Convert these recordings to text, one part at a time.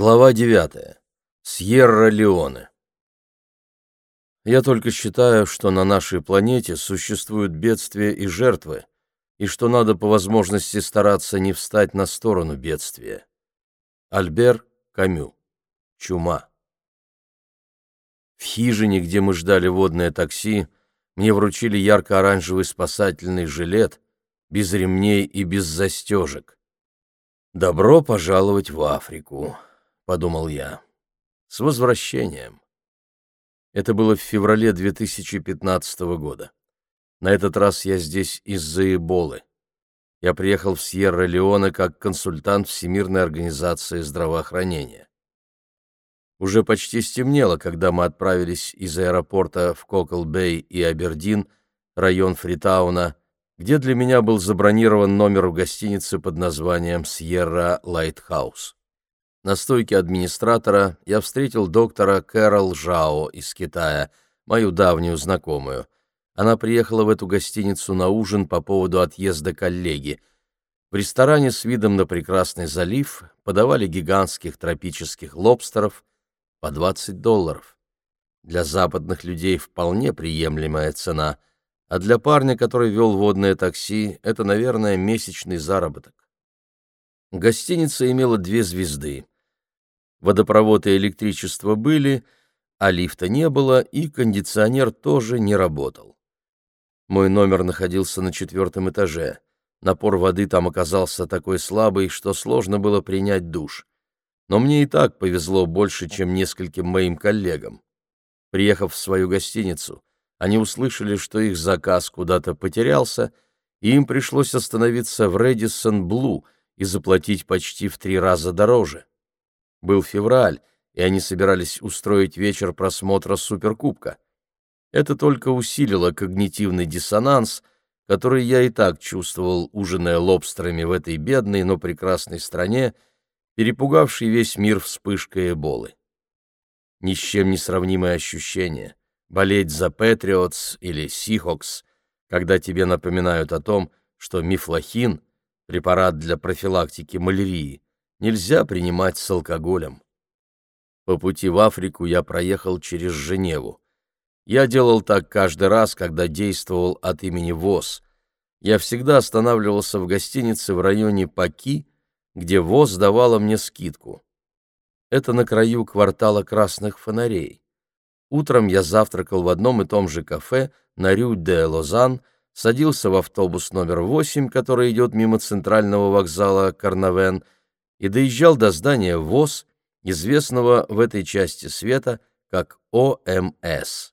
Глава 9. Сьерра-Леоне. Я только считаю, что на нашей планете существуют бедствия и жертвы, и что надо по возможности стараться не встать на сторону бедствия. Альбер Камю. Чума. В хижине, где мы ждали водное такси, мне вручили ярко-оранжевый спасательный жилет, без ремней и без застежек. Добро пожаловать в Африку подумал я. С возвращением. Это было в феврале 2015 года. На этот раз я здесь из-за Эболы. Я приехал в Сьерра-Леоне как консультант Всемирной организации здравоохранения. Уже почти стемнело, когда мы отправились из аэропорта в Кокл-Бэй и Абердин, район Фритауна, где для меня был забронирован номер в гостинице под названием «Сьерра Лайтхаус». На стойке администратора я встретил доктора Кэрол Жао из Китая, мою давнюю знакомую. Она приехала в эту гостиницу на ужин по поводу отъезда коллеги. В ресторане с видом на прекрасный залив подавали гигантских тропических лобстеров по 20 долларов. Для западных людей вполне приемлемая цена, а для парня, который вел водное такси, это, наверное, месячный заработок. Гостиница имела две звезды — Водопровод и электричество были, а лифта не было, и кондиционер тоже не работал. Мой номер находился на четвертом этаже. Напор воды там оказался такой слабый, что сложно было принять душ. Но мне и так повезло больше, чем нескольким моим коллегам. Приехав в свою гостиницу, они услышали, что их заказ куда-то потерялся, и им пришлось остановиться в Редисон Блу и заплатить почти в три раза дороже. Был февраль, и они собирались устроить вечер просмотра Суперкубка. Это только усилило когнитивный диссонанс, который я и так чувствовал, ужиная лобстерами в этой бедной, но прекрасной стране, перепугавшей весь мир вспышкой эболы. Ни с чем не сравнимое ощущение — болеть за Патриотс или Сихокс, когда тебе напоминают о том, что мифлохин — препарат для профилактики малярии — нельзя принимать с алкоголем. По пути в Африку я проехал через Женеву. Я делал так каждый раз, когда действовал от имени ВОЗ. Я всегда останавливался в гостинице в районе Паки, где ВОЗ давала мне скидку. Это на краю квартала красных фонарей. Утром я завтракал в одном и том же кафе на Рю-де-Лозан, садился в автобус номер 8, который идет мимо центрального вокзала Карнавен, и доезжал до здания ВОЗ, известного в этой части света как ОМС.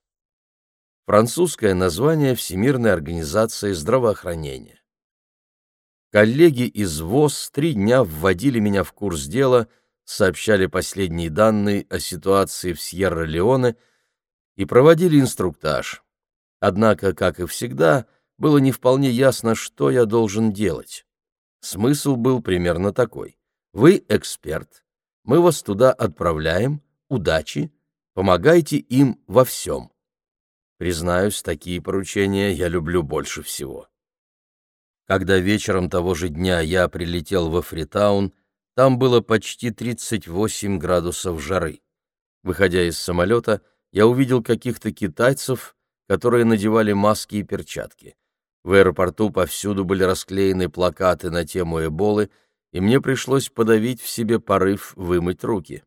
Французское название Всемирной организации здравоохранения. Коллеги из ВОЗ три дня вводили меня в курс дела, сообщали последние данные о ситуации в Сьерра-Леоне и проводили инструктаж. Однако, как и всегда, было не вполне ясно, что я должен делать. Смысл был примерно такой. Вы эксперт. Мы вас туда отправляем. Удачи. Помогайте им во всем. Признаюсь, такие поручения я люблю больше всего. Когда вечером того же дня я прилетел во Фритаун, там было почти 38 градусов жары. Выходя из самолета, я увидел каких-то китайцев, которые надевали маски и перчатки. В аэропорту повсюду были расклеены плакаты на тему Эболы — и мне пришлось подавить в себе порыв вымыть руки.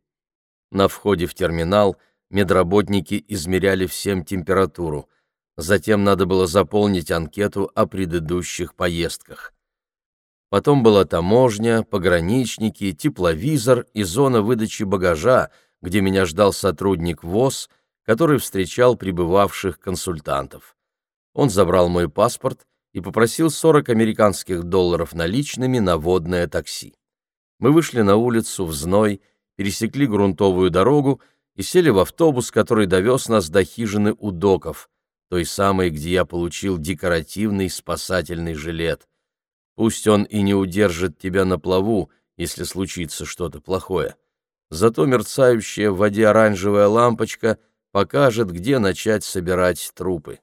На входе в терминал медработники измеряли всем температуру. Затем надо было заполнить анкету о предыдущих поездках. Потом была таможня, пограничники, тепловизор и зона выдачи багажа, где меня ждал сотрудник ВОЗ, который встречал прибывавших консультантов. Он забрал мой паспорт и попросил 40 американских долларов наличными на водное такси. Мы вышли на улицу в зной, пересекли грунтовую дорогу и сели в автобус, который довез нас до хижины у доков, той самой, где я получил декоративный спасательный жилет. Пусть он и не удержит тебя на плаву, если случится что-то плохое. Зато мерцающая в воде оранжевая лампочка покажет, где начать собирать трупы.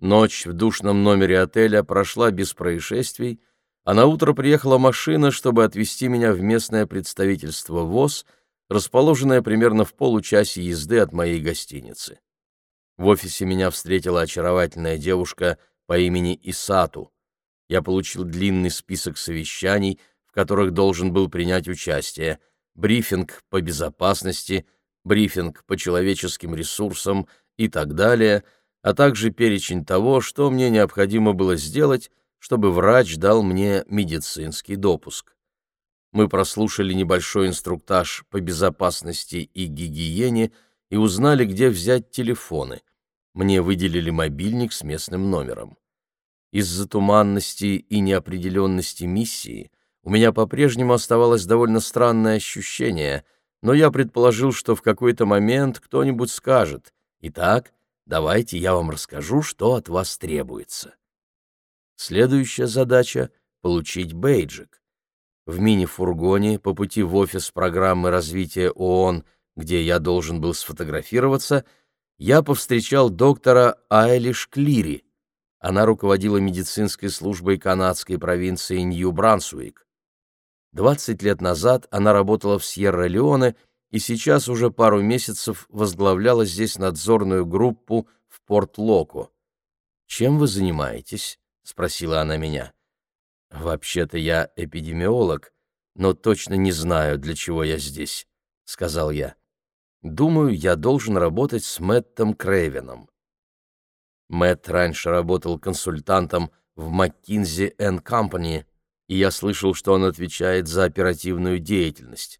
Ночь в душном номере отеля прошла без происшествий, а на утро приехала машина, чтобы отвезти меня в местное представительство ВОЗ, расположенное примерно в получасе езды от моей гостиницы. В офисе меня встретила очаровательная девушка по имени Исату. Я получил длинный список совещаний, в которых должен был принять участие, брифинг по безопасности, брифинг по человеческим ресурсам и так далее, а также перечень того, что мне необходимо было сделать, чтобы врач дал мне медицинский допуск. Мы прослушали небольшой инструктаж по безопасности и гигиене и узнали, где взять телефоны. Мне выделили мобильник с местным номером. Из-за туманности и неопределенности миссии у меня по-прежнему оставалось довольно странное ощущение, но я предположил, что в какой-то момент кто-нибудь скажет «Итак, давайте я вам расскажу, что от вас требуется». Следующая задача — получить бейджик. В мини-фургоне по пути в офис программы развития ООН, где я должен был сфотографироваться, я повстречал доктора Айлиш Клири. Она руководила медицинской службой канадской провинции Нью-Брансуик. 20 лет назад она работала в Сьерра-Леоне и сейчас уже пару месяцев возглавляла здесь надзорную группу в Порт-Локо. «Чем вы занимаетесь?» — спросила она меня. «Вообще-то я эпидемиолог, но точно не знаю, для чего я здесь», — сказал я. «Думаю, я должен работать с Мэттом Крейвеном». Мэтт раньше работал консультантом в McKinsey Company, и я слышал, что он отвечает за оперативную деятельность.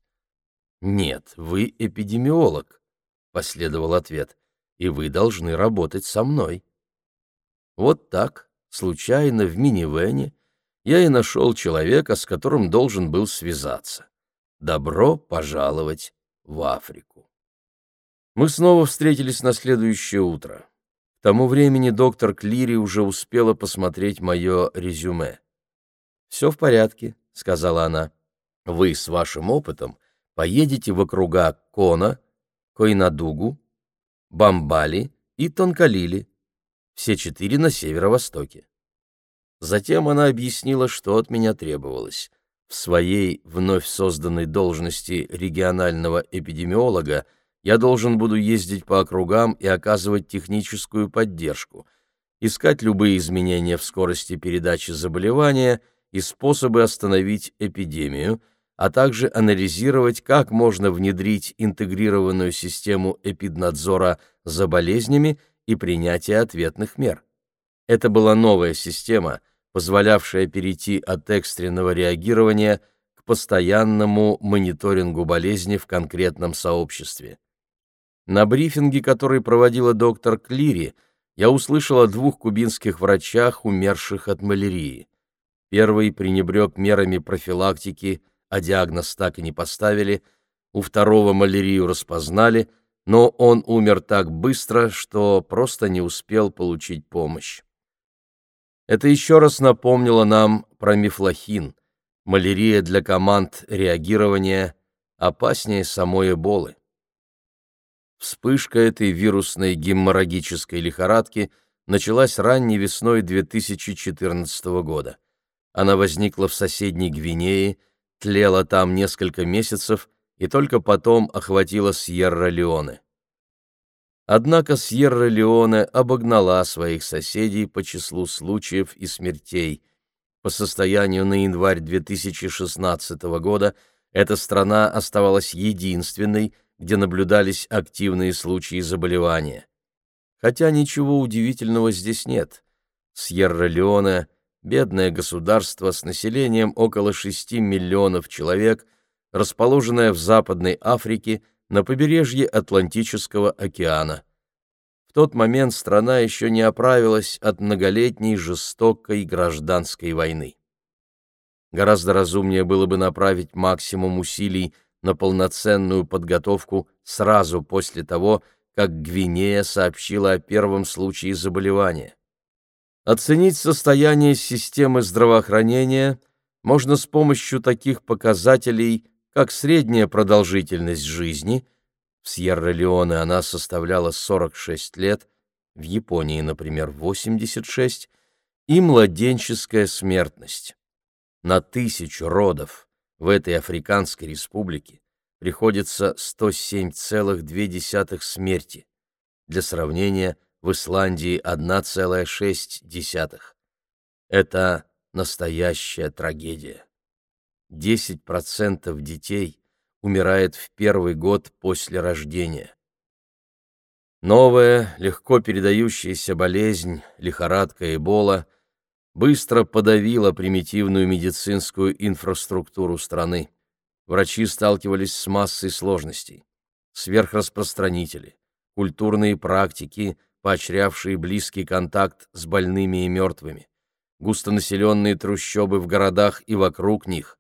«Нет, вы эпидемиолог», — последовал ответ, — «и вы должны работать со мной». Вот так, случайно, в минивэне, я и нашел человека, с которым должен был связаться. Добро пожаловать в Африку. Мы снова встретились на следующее утро. К тому времени доктор Клири уже успела посмотреть мое резюме. «Все в порядке», — сказала она. «Вы с вашим опытом поедете в округа Кона, Койнадугу, Бамбали и Тонкалили, все четыре на северо-востоке». Затем она объяснила, что от меня требовалось. В своей вновь созданной должности регионального эпидемиолога я должен буду ездить по округам и оказывать техническую поддержку, искать любые изменения в скорости передачи заболевания — и способы остановить эпидемию, а также анализировать, как можно внедрить интегрированную систему эпиднадзора за болезнями и принятия ответных мер. Это была новая система, позволявшая перейти от экстренного реагирования к постоянному мониторингу болезни в конкретном сообществе. На брифинге, который проводила доктор Клири, я услышал о двух кубинских врачах, умерших от малярии. Первый пренебрег мерами профилактики, а диагноз так и не поставили. У второго малярию распознали, но он умер так быстро, что просто не успел получить помощь. Это еще раз напомнило нам про мифлохин. Малярия для команд реагирования опаснее самой эболы. Вспышка этой вирусной геморрагической лихорадки началась ранней весной 2014 года. Она возникла в соседней Гвинее, тлела там несколько месяцев и только потом охватила Сьерра-Леоне. Однако Сьерра-Леоне обогнала своих соседей по числу случаев и смертей. По состоянию на январь 2016 года эта страна оставалась единственной, где наблюдались активные случаи заболевания. Хотя ничего удивительного здесь нет. Сьерра-Леоне — бедное государство с населением около 6 миллионов человек, расположенное в Западной Африке на побережье Атлантического океана. В тот момент страна еще не оправилась от многолетней жестокой гражданской войны. Гораздо разумнее было бы направить максимум усилий на полноценную подготовку сразу после того, как Гвинея сообщила о первом случае заболевания. Оценить состояние системы здравоохранения можно с помощью таких показателей, как средняя продолжительность жизни, в Сьерра-Леоне она составляла 46 лет, в Японии, например, 86, и младенческая смертность. На тысячу родов в этой Африканской республике приходится 107,2 смерти. Для сравнения, в Исландии 1,6. Это настоящая трагедия. 10% детей умирает в первый год после рождения. Новая, легко передающаяся болезнь, лихорадка Эбола, быстро подавила примитивную медицинскую инфраструктуру страны. Врачи сталкивались с массой сложностей. Сверхраспространители, культурные практики, поощрявшие близкий контакт с больными и мертвыми, густонаселенные трущобы в городах и вокруг них,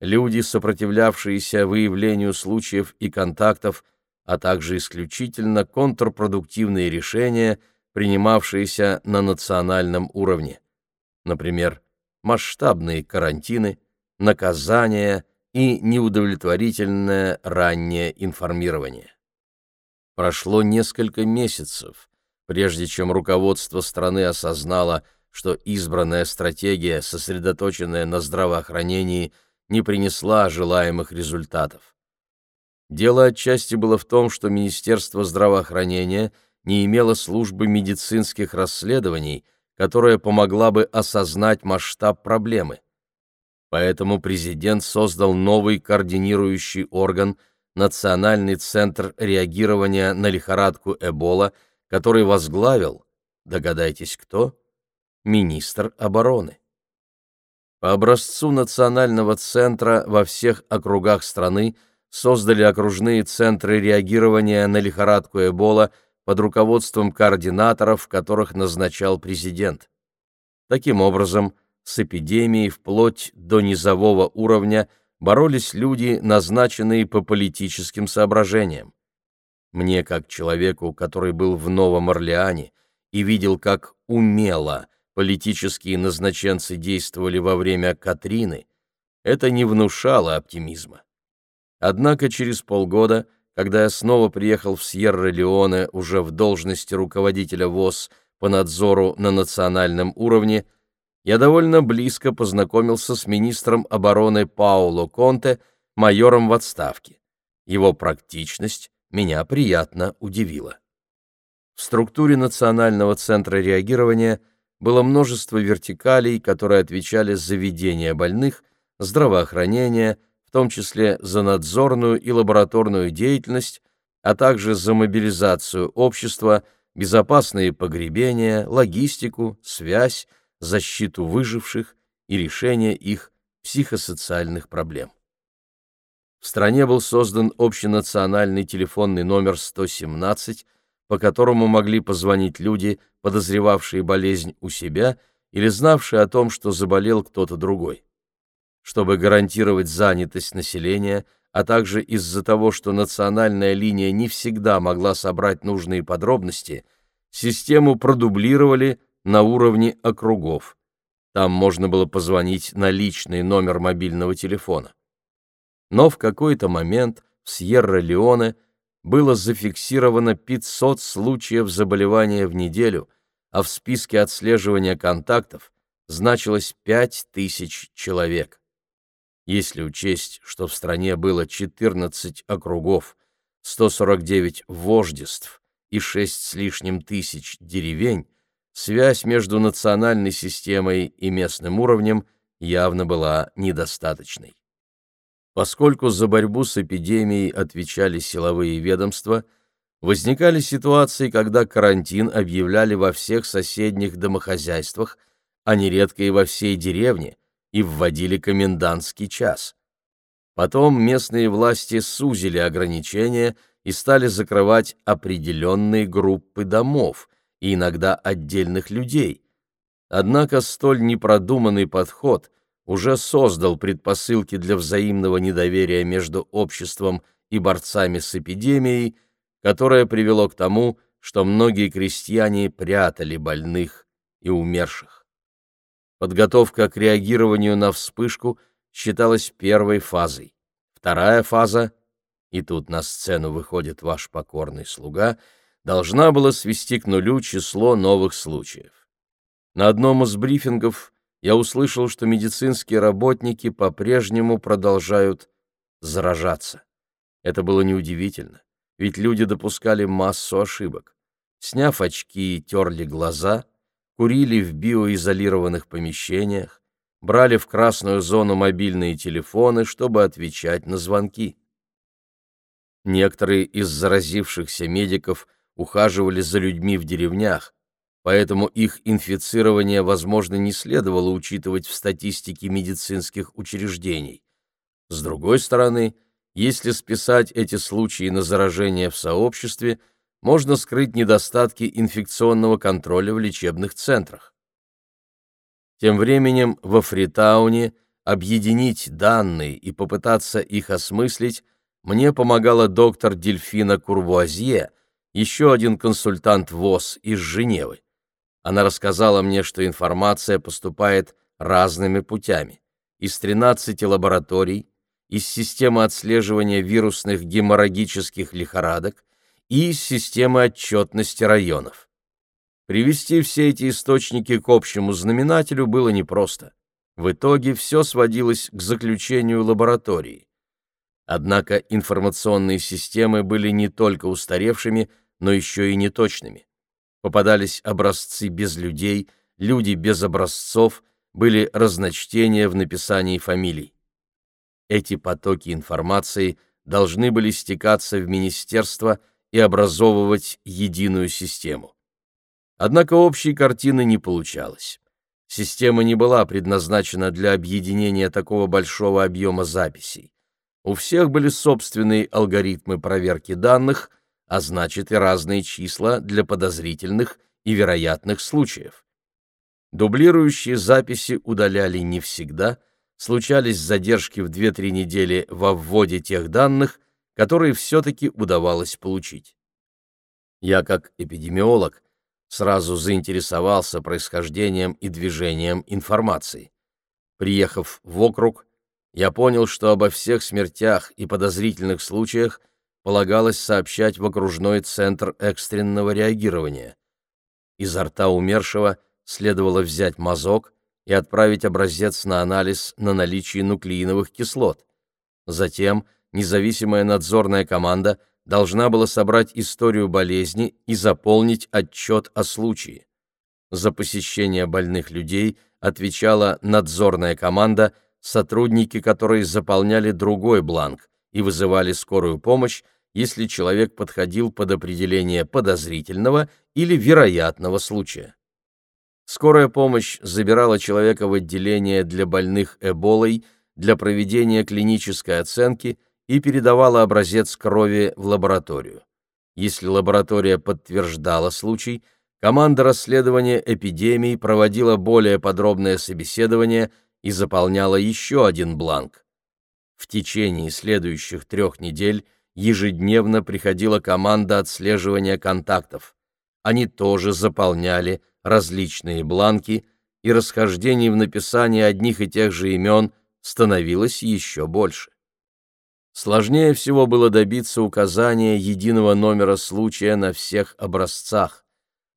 люди, сопротивлявшиеся выявлению случаев и контактов, а также исключительно контрпродуктивные решения, принимавшиеся на национальном уровне. Например, масштабные карантины, наказания и неудовлетворительное раннее информирование. Прошло несколько месяцев, прежде чем руководство страны осознало, что избранная стратегия, сосредоточенная на здравоохранении, не принесла желаемых результатов. Дело отчасти было в том, что Министерство здравоохранения не имело службы медицинских расследований, которая помогла бы осознать масштаб проблемы. Поэтому президент создал новый координирующий орган – Национальный центр реагирования на лихорадку Эбола, который возглавил, догадайтесь кто, министр обороны. По образцу Национального центра во всех округах страны создали окружные центры реагирования на лихорадку Эбола под руководством координаторов, которых назначал президент. Таким образом, с эпидемией вплоть до низового уровня боролись люди, назначенные по политическим соображениям. Мне, как человеку, который был в Новом Орлеане и видел, как умело политические назначенцы действовали во время Катрины, это не внушало оптимизма. Однако через полгода, когда я снова приехал в Сьерра-Леоне уже в должности руководителя ВОЗ по надзору на национальном уровне, я довольно близко познакомился с министром обороны Пауло Конте, майором в отставке. Его практичность меня приятно удивила. В структуре Национального центра реагирования было множество вертикалей, которые отвечали за ведение больных, здравоохранение, в том числе за надзорную и лабораторную деятельность, а также за мобилизацию общества, безопасные погребения, логистику, связь, защиту выживших и решение их психосоциальных проблем. В стране был создан общенациональный телефонный номер 117, по которому могли позвонить люди, подозревавшие болезнь у себя или знавшие о том, что заболел кто-то другой. Чтобы гарантировать занятость населения, а также из-за того, что национальная линия не всегда могла собрать нужные подробности, систему продублировали на уровне округов. Там можно было позвонить на личный номер мобильного телефона. Но в какой-то момент в Сьерра-Леоне было зафиксировано 500 случаев заболевания в неделю, а в списке отслеживания контактов значилось 5000 человек. Если учесть, что в стране было 14 округов, 149 вождеств и 6 с лишним тысяч деревень, связь между национальной системой и местным уровнем явно была недостаточной. Поскольку за борьбу с эпидемией отвечали силовые ведомства, возникали ситуации, когда карантин объявляли во всех соседних домохозяйствах, а нередко и во всей деревне, и вводили комендантский час. Потом местные власти сузили ограничения и стали закрывать определенные группы домов – и иногда отдельных людей. Однако столь непродуманный подход уже создал предпосылки для взаимного недоверия между обществом и борцами с эпидемией, которое привело к тому, что многие крестьяне прятали больных и умерших. Подготовка к реагированию на вспышку считалась первой фазой. Вторая фаза, и тут на сцену выходит ваш покорный слуга — должна была свести к нулю число новых случаев. На одном из брифингов я услышал, что медицинские работники по-прежнему продолжают заражаться. Это было неудивительно, ведь люди допускали массу ошибок. Сняв очки, терли глаза, курили в биоизолированных помещениях, брали в красную зону мобильные телефоны, чтобы отвечать на звонки. Некоторые из заразившихся медиков ухаживали за людьми в деревнях, поэтому их инфицирование, возможно, не следовало учитывать в статистике медицинских учреждений. С другой стороны, если списать эти случаи на заражение в сообществе, можно скрыть недостатки инфекционного контроля в лечебных центрах. Тем временем во Фритауне объединить данные и попытаться их осмыслить мне помогала доктор Дельфина Курвуазье, еще один консультант ВОЗ из Женевы. Она рассказала мне, что информация поступает разными путями. Из 13 лабораторий, из системы отслеживания вирусных геморрагических лихорадок и из системы отчетности районов. Привести все эти источники к общему знаменателю было непросто. В итоге все сводилось к заключению лаборатории. Однако информационные системы были не только устаревшими, но еще и неточными. Попадались образцы без людей, люди без образцов, были разночтения в написании фамилий. Эти потоки информации должны были стекаться в министерство и образовывать единую систему. Однако общей картины не получалось. Система не была предназначена для объединения такого большого объема записей. У всех были собственные алгоритмы проверки данных, а значит и разные числа для подозрительных и вероятных случаев. Дублирующие записи удаляли не всегда, случались задержки в 2-3 недели во вводе тех данных, которые все-таки удавалось получить. Я, как эпидемиолог, сразу заинтересовался происхождением и движением информации. Приехав в округ, я понял, что обо всех смертях и подозрительных случаях полагалось сообщать в окружной центр экстренного реагирования. Изо рта умершего следовало взять мазок и отправить образец на анализ на наличие нуклеиновых кислот. Затем независимая надзорная команда должна была собрать историю болезни и заполнить отчет о случае. За посещение больных людей отвечала надзорная команда – сотрудники которые заполняли другой бланк и вызывали скорую помощь, если человек подходил под определение подозрительного или вероятного случая. Скорая помощь забирала человека в отделение для больных Эболой для проведения клинической оценки и передавала образец крови в лабораторию. Если лаборатория подтверждала случай, команда расследования эпидемии проводила более подробное собеседование – и заполняла еще один бланк. В течение следующих трех недель ежедневно приходила команда отслеживания контактов. Они тоже заполняли различные бланки, и расхождений в написании одних и тех же имен становилось еще больше. Сложнее всего было добиться указания единого номера случая на всех образцах.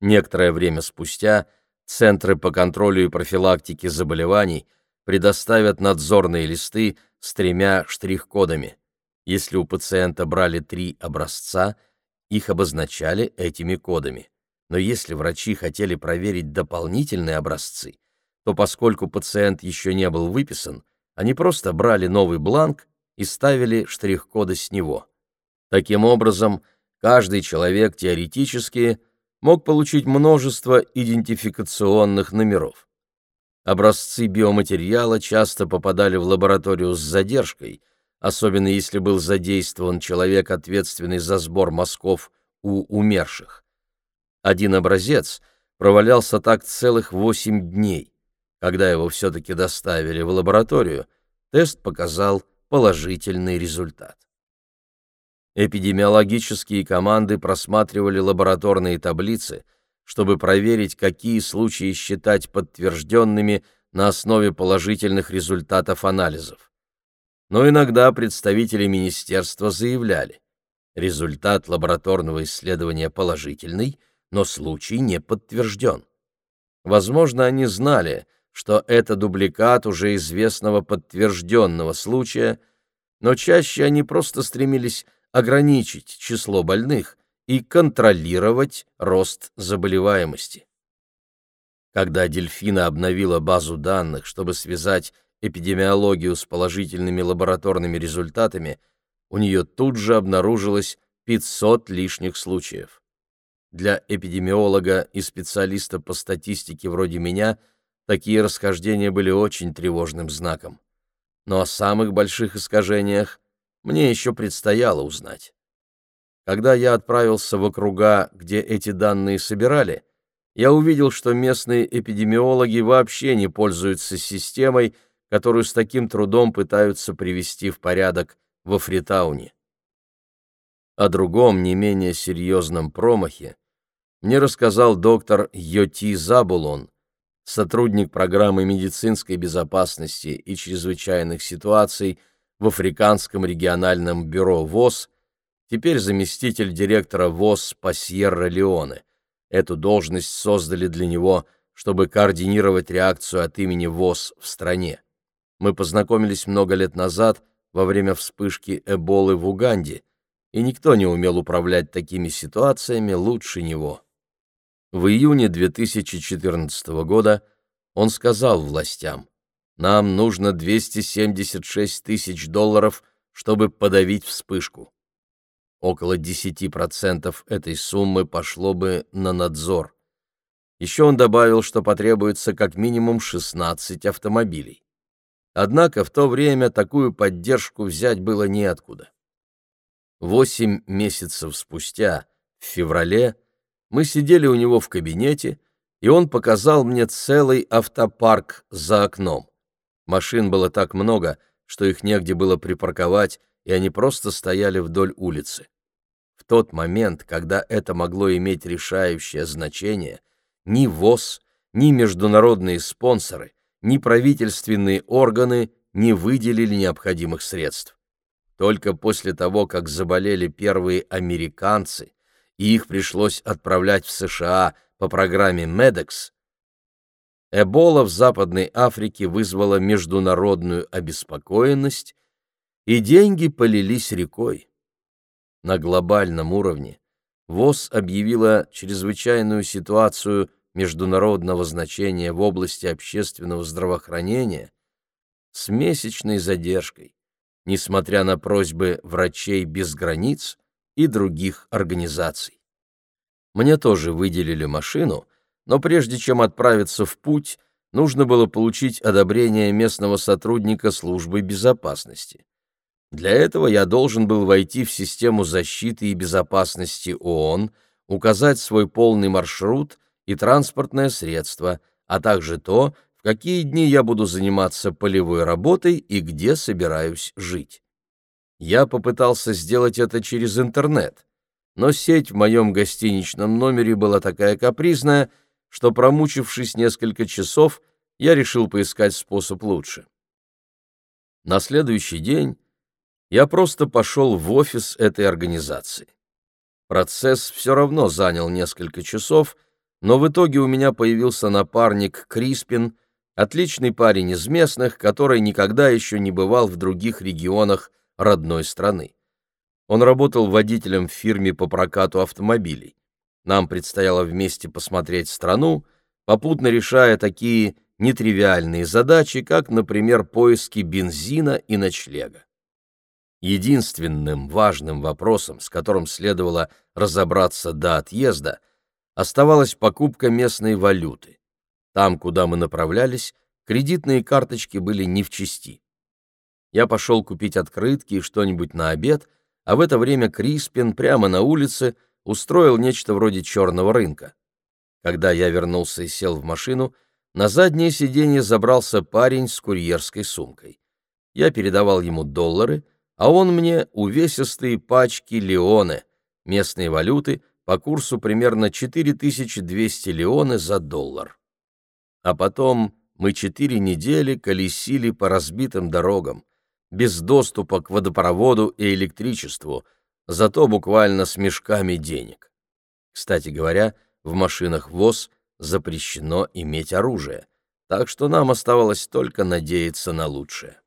Некоторое время спустя Центры по контролю и профилактике заболеваний – предоставят надзорные листы с тремя штрих-кодами. Если у пациента брали три образца, их обозначали этими кодами. Но если врачи хотели проверить дополнительные образцы, то поскольку пациент еще не был выписан, они просто брали новый бланк и ставили штрих-коды с него. Таким образом, каждый человек теоретически мог получить множество идентификационных номеров. Образцы биоматериала часто попадали в лабораторию с задержкой, особенно если был задействован человек, ответственный за сбор мазков у умерших. Один образец провалялся так целых восемь дней. Когда его все-таки доставили в лабораторию, тест показал положительный результат. Эпидемиологические команды просматривали лабораторные таблицы – чтобы проверить, какие случаи считать подтвержденными на основе положительных результатов анализов. Но иногда представители министерства заявляли, результат лабораторного исследования положительный, но случай не подтвержден. Возможно, они знали, что это дубликат уже известного подтвержденного случая, но чаще они просто стремились ограничить число больных и контролировать рост заболеваемости. Когда Дельфина обновила базу данных, чтобы связать эпидемиологию с положительными лабораторными результатами, у нее тут же обнаружилось 500 лишних случаев. Для эпидемиолога и специалиста по статистике вроде меня такие расхождения были очень тревожным знаком. Но о самых больших искажениях мне еще предстояло узнать. Когда я отправился в округа, где эти данные собирали, я увидел, что местные эпидемиологи вообще не пользуются системой, которую с таким трудом пытаются привести в порядок во Фритауне. О другом, не менее серьезном промахе мне рассказал доктор Йоти Забулон, сотрудник программы медицинской безопасности и чрезвычайных ситуаций в Африканском региональном бюро ВОЗ, теперь заместитель директора ВОЗ по Сьерра-Леоне. Эту должность создали для него, чтобы координировать реакцию от имени ВОЗ в стране. Мы познакомились много лет назад во время вспышки Эболы в Уганде, и никто не умел управлять такими ситуациями лучше него. В июне 2014 года он сказал властям, «Нам нужно 276 тысяч долларов, чтобы подавить вспышку. Около 10% этой суммы пошло бы на надзор. Еще он добавил, что потребуется как минимум 16 автомобилей. Однако в то время такую поддержку взять было неоткуда. Восемь месяцев спустя, в феврале, мы сидели у него в кабинете, и он показал мне целый автопарк за окном. Машин было так много, что их негде было припарковать, и они просто стояли вдоль улицы. В тот момент, когда это могло иметь решающее значение, ни ВОЗ, ни международные спонсоры, ни правительственные органы не выделили необходимых средств. Только после того, как заболели первые американцы, и их пришлось отправлять в США по программе MEDEX, Эбола в Западной Африке вызвала международную обеспокоенность, и деньги полились рекой. На глобальном уровне ВОЗ объявила чрезвычайную ситуацию международного значения в области общественного здравоохранения с месячной задержкой, несмотря на просьбы врачей без границ и других организаций. Мне тоже выделили машину, но прежде чем отправиться в путь, нужно было получить одобрение местного сотрудника службы безопасности. Для этого я должен был войти в систему защиты и безопасности ООН, указать свой полный маршрут и транспортное средство, а также то, в какие дни я буду заниматься полевой работой и где собираюсь жить. Я попытался сделать это через интернет, но сеть в моем гостиничном номере была такая капризная, что, промучившись несколько часов, я решил поискать способ лучше. На следующий день я просто пошел в офис этой организации. Процесс все равно занял несколько часов, но в итоге у меня появился напарник Криспин, Отличный парень из местных, который никогда еще не бывал в других регионах родной страны. Он работал водителем в фирме по прокату автомобилей. Нам предстояло вместе посмотреть страну, попутно решая такие нетривиальные задачи, как, например, поиски бензина и ночлега. Единственным важным вопросом, с которым следовало разобраться до отъезда, оставалась покупка местной валюты. Там, куда мы направлялись, кредитные карточки были не в чести. Я пошел купить открытки и что-нибудь на обед, а в это время Криспин прямо на улице устроил нечто вроде черного рынка. Когда я вернулся и сел в машину, на заднее сиденье забрался парень с курьерской сумкой. Я передавал ему доллары, а он мне увесистые пачки леоны, местные валюты, по курсу примерно 4200 леоны за доллар. А потом мы четыре недели колесили по разбитым дорогам, без доступа к водопроводу и электричеству, зато буквально с мешками денег. Кстати говоря, в машинах ВОЗ запрещено иметь оружие, так что нам оставалось только надеяться на лучшее.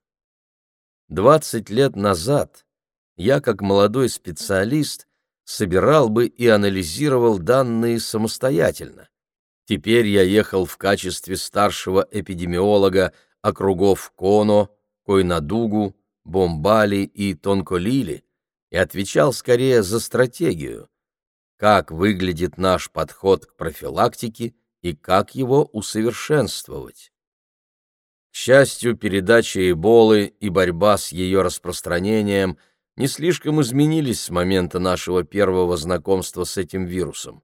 Двадцать лет назад я, как молодой специалист, собирал бы и анализировал данные самостоятельно. Теперь я ехал в качестве старшего эпидемиолога округов Коно, Койнадугу, Бомбали и Тонколили и отвечал скорее за стратегию, как выглядит наш подход к профилактике и как его усовершенствовать. К счастью, передача Эболы и борьба с ее распространением не слишком изменились с момента нашего первого знакомства с этим вирусом.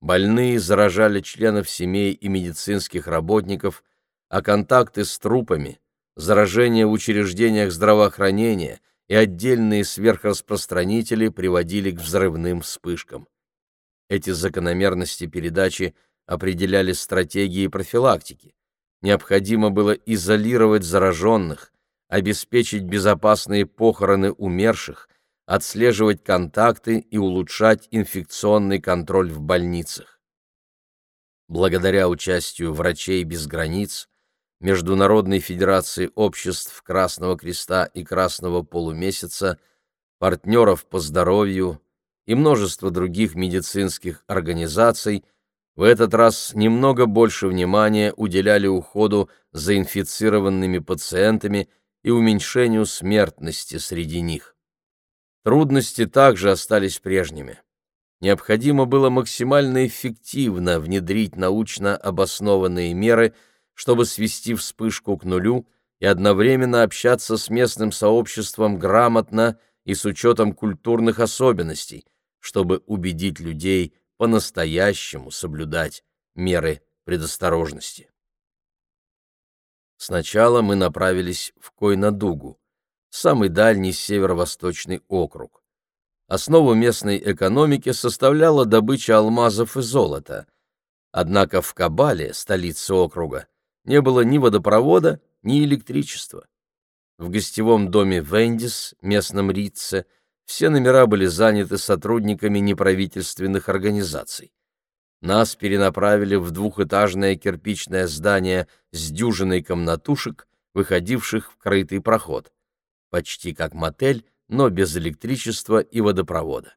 Больные заражали членов семей и медицинских работников, а контакты с трупами, заражение в учреждениях здравоохранения и отдельные сверхраспространители приводили к взрывным вспышкам. Эти закономерности передачи определяли стратегии профилактики. Необходимо было изолировать зараженных, обеспечить безопасные похороны умерших, отслеживать контакты и улучшать инфекционный контроль в больницах. Благодаря участию врачей без границ, Международной федерации обществ Красного Креста и Красного Полумесяца, партнеров по здоровью и множество других медицинских организаций, в этот раз немного больше внимания уделяли уходу за инфицированными пациентами и уменьшению смертности среди них. Трудности также остались прежними. Необходимо было максимально эффективно внедрить научно обоснованные меры, чтобы свести вспышку к нулю и одновременно общаться с местным сообществом грамотно и с учетом культурных особенностей, чтобы убедить людей по-настоящему соблюдать меры предосторожности. Сначала мы направились в Койнадугу, самый дальний северо-восточный округ. Основу местной экономики составляла добыча алмазов и золота. Однако в Кабале, столице округа, не было ни водопровода, ни электричества. В гостевом доме Вендис, местном Ритце, все номера были заняты сотрудниками неправительственных организаций. Нас перенаправили в двухэтажное кирпичное здание с дюжиной комнатушек, выходивших в крытый проход почти как мотель, но без электричества и водопровода.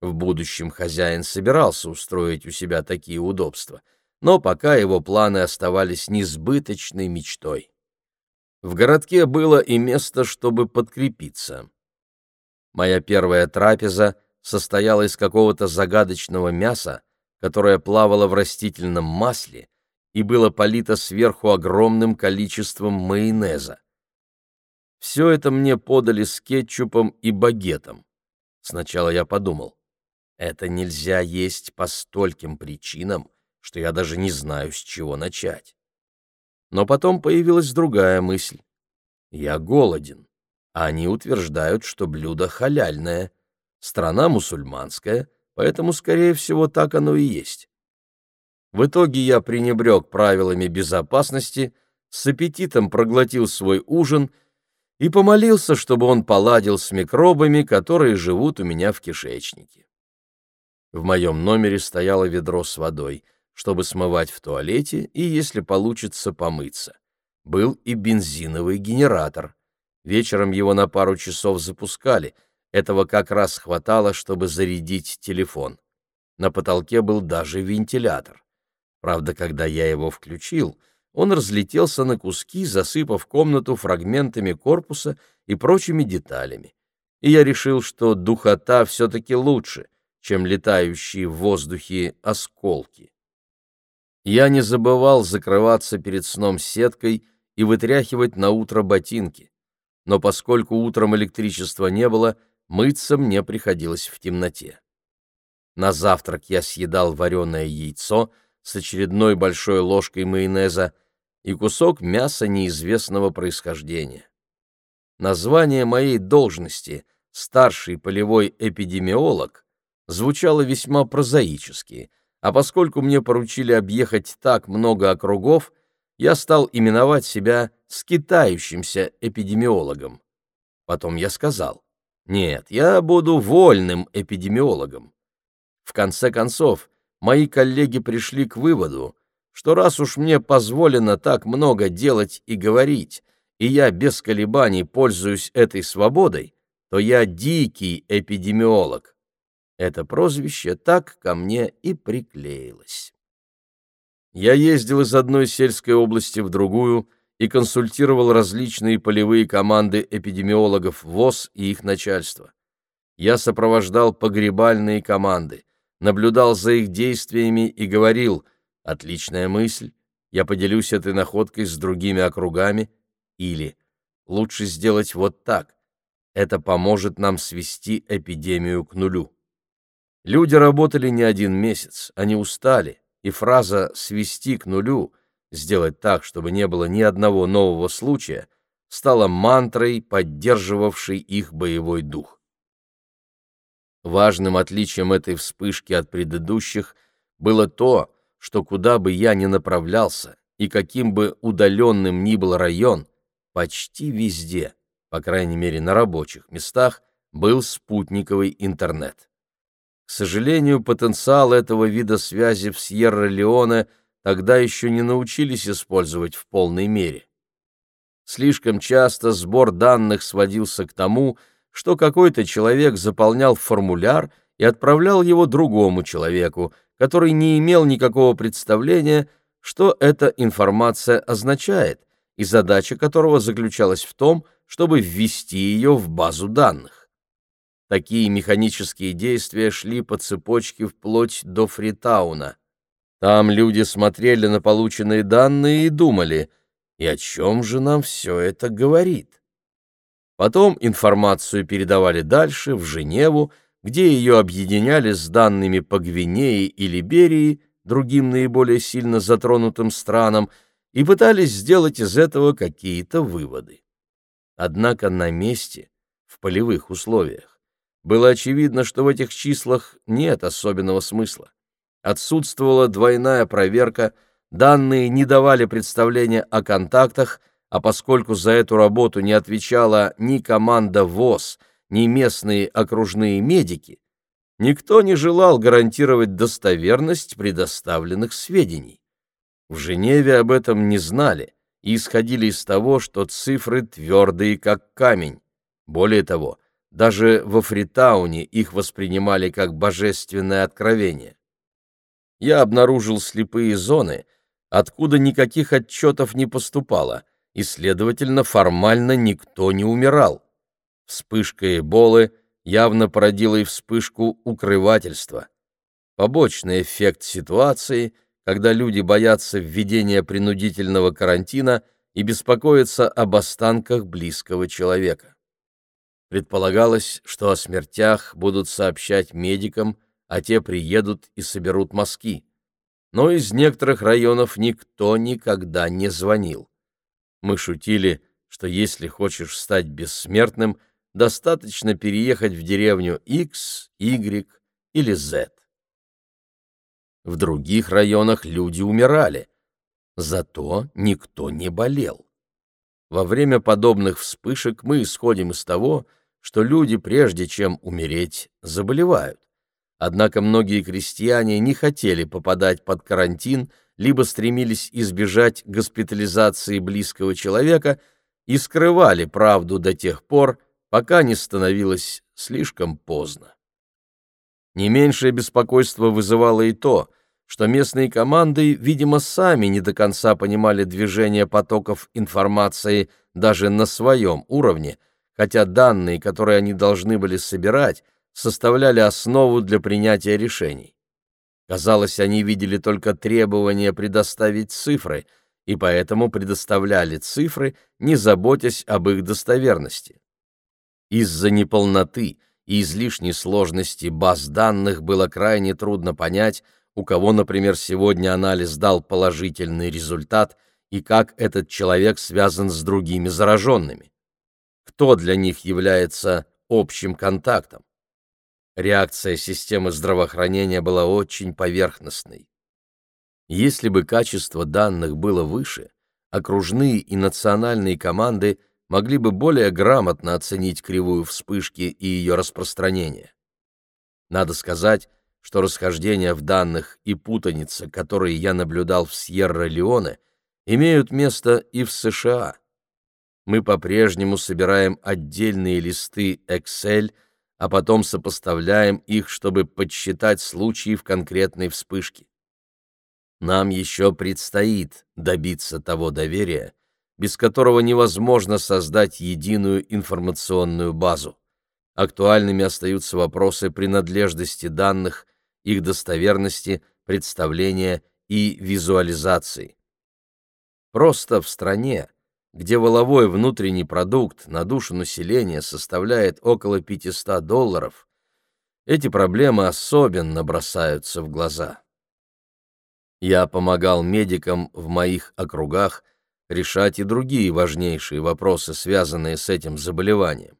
В будущем хозяин собирался устроить у себя такие удобства, но пока его планы оставались несбыточной мечтой. В городке было и место, чтобы подкрепиться. Моя первая трапеза состояла из какого-то загадочного мяса, которое плавало в растительном масле и было полито сверху огромным количеством майонеза. Все это мне подали с кетчупом и багетом. Сначала я подумал, это нельзя есть по стольким причинам, что я даже не знаю, с чего начать. Но потом появилась другая мысль. Я голоден, а они утверждают, что блюдо халяльное. Страна мусульманская, поэтому, скорее всего, так оно и есть. В итоге я пренебрег правилами безопасности, с аппетитом проглотил свой ужин — и помолился, чтобы он поладил с микробами, которые живут у меня в кишечнике. В моем номере стояло ведро с водой, чтобы смывать в туалете и, если получится, помыться. Был и бензиновый генератор. Вечером его на пару часов запускали, этого как раз хватало, чтобы зарядить телефон. На потолке был даже вентилятор. Правда, когда я его включил — он разлетелся на куски, засыпав комнату фрагментами корпуса и прочими деталями. И я решил, что духота все-таки лучше, чем летающие в воздухе осколки. Я не забывал закрываться перед сном сеткой и вытряхивать на утро ботинки. Но поскольку утром электричества не было, мыться мне приходилось в темноте. На завтрак я съедал вареное яйцо с очередной большой ложкой майонеза, и кусок мяса неизвестного происхождения. Название моей должности «старший полевой эпидемиолог» звучало весьма прозаически, а поскольку мне поручили объехать так много округов, я стал именовать себя скитающимся эпидемиологом. Потом я сказал, нет, я буду вольным эпидемиологом. В конце концов, мои коллеги пришли к выводу, что раз уж мне позволено так много делать и говорить, и я без колебаний пользуюсь этой свободой, то я дикий эпидемиолог. Это прозвище так ко мне и приклеилось. Я ездил из одной сельской области в другую и консультировал различные полевые команды эпидемиологов ВОЗ и их начальство. Я сопровождал погребальные команды, наблюдал за их действиями и говорил «Отличная мысль, я поделюсь этой находкой с другими округами» или «Лучше сделать вот так, это поможет нам свести эпидемию к нулю». Люди работали не один месяц, они устали, и фраза «свести к нулю», сделать так, чтобы не было ни одного нового случая, стала мантрой, поддерживавшей их боевой дух. Важным отличием этой вспышки от предыдущих было то, что куда бы я ни направлялся и каким бы удаленным ни был район, почти везде, по крайней мере на рабочих местах, был спутниковый интернет. К сожалению, потенциал этого вида связи в Сьерра-Леоне тогда еще не научились использовать в полной мере. Слишком часто сбор данных сводился к тому, что какой-то человек заполнял формуляр и отправлял его другому человеку, который не имел никакого представления, что эта информация означает, и задача которого заключалась в том, чтобы ввести ее в базу данных. Такие механические действия шли по цепочке вплоть до Фритауна. Там люди смотрели на полученные данные и думали, и о чем же нам все это говорит? Потом информацию передавали дальше, в Женеву, где ее объединяли с данными по Гвинее и Либерии, другим наиболее сильно затронутым странам, и пытались сделать из этого какие-то выводы. Однако на месте, в полевых условиях, было очевидно, что в этих числах нет особенного смысла. Отсутствовала двойная проверка, данные не давали представления о контактах – а поскольку за эту работу не отвечала ни команда ВОЗ, ни местные окружные медики, никто не желал гарантировать достоверность предоставленных сведений. В Женеве об этом не знали и исходили из того, что цифры твердые, как камень. Более того, даже во Фритауне их воспринимали как божественное откровение. Я обнаружил слепые зоны, откуда никаких отчетов не поступало, и, следовательно, формально никто не умирал. Вспышка Эболы явно породила и вспышку укрывательства. Побочный эффект ситуации, когда люди боятся введения принудительного карантина и беспокоятся об останках близкого человека. Предполагалось, что о смертях будут сообщать медикам, а те приедут и соберут мазки. Но из некоторых районов никто никогда не звонил. Мы шутили, что если хочешь стать бессмертным, достаточно переехать в деревню X, Y или Z. В других районах люди умирали, зато никто не болел. Во время подобных вспышек мы исходим из того, что люди, прежде чем умереть, заболевают. Однако многие крестьяне не хотели попадать под карантин либо стремились избежать госпитализации близкого человека и скрывали правду до тех пор, пока не становилось слишком поздно. Не меньшее беспокойство вызывало и то, что местные команды, видимо, сами не до конца понимали движение потоков информации даже на своем уровне, хотя данные, которые они должны были собирать, составляли основу для принятия решений. Казалось, они видели только требование предоставить цифры, и поэтому предоставляли цифры, не заботясь об их достоверности. Из-за неполноты и излишней сложности баз данных было крайне трудно понять, у кого, например, сегодня анализ дал положительный результат и как этот человек связан с другими зараженными. Кто для них является общим контактом? Реакция системы здравоохранения была очень поверхностной. Если бы качество данных было выше, окружные и национальные команды могли бы более грамотно оценить кривую вспышки и ее распространение. Надо сказать, что расхождения в данных и путаница, которые я наблюдал в Сьерра-Леоне, имеют место и в США. Мы по-прежнему собираем отдельные листы Excel, а потом сопоставляем их, чтобы подсчитать случаи в конкретной вспышке. Нам еще предстоит добиться того доверия, без которого невозможно создать единую информационную базу. Актуальными остаются вопросы принадлежности данных, их достоверности, представления и визуализации. Просто в стране, где воловой внутренний продукт на душу населения составляет около 500 долларов, эти проблемы особенно бросаются в глаза. Я помогал медикам в моих округах решать и другие важнейшие вопросы, связанные с этим заболеванием.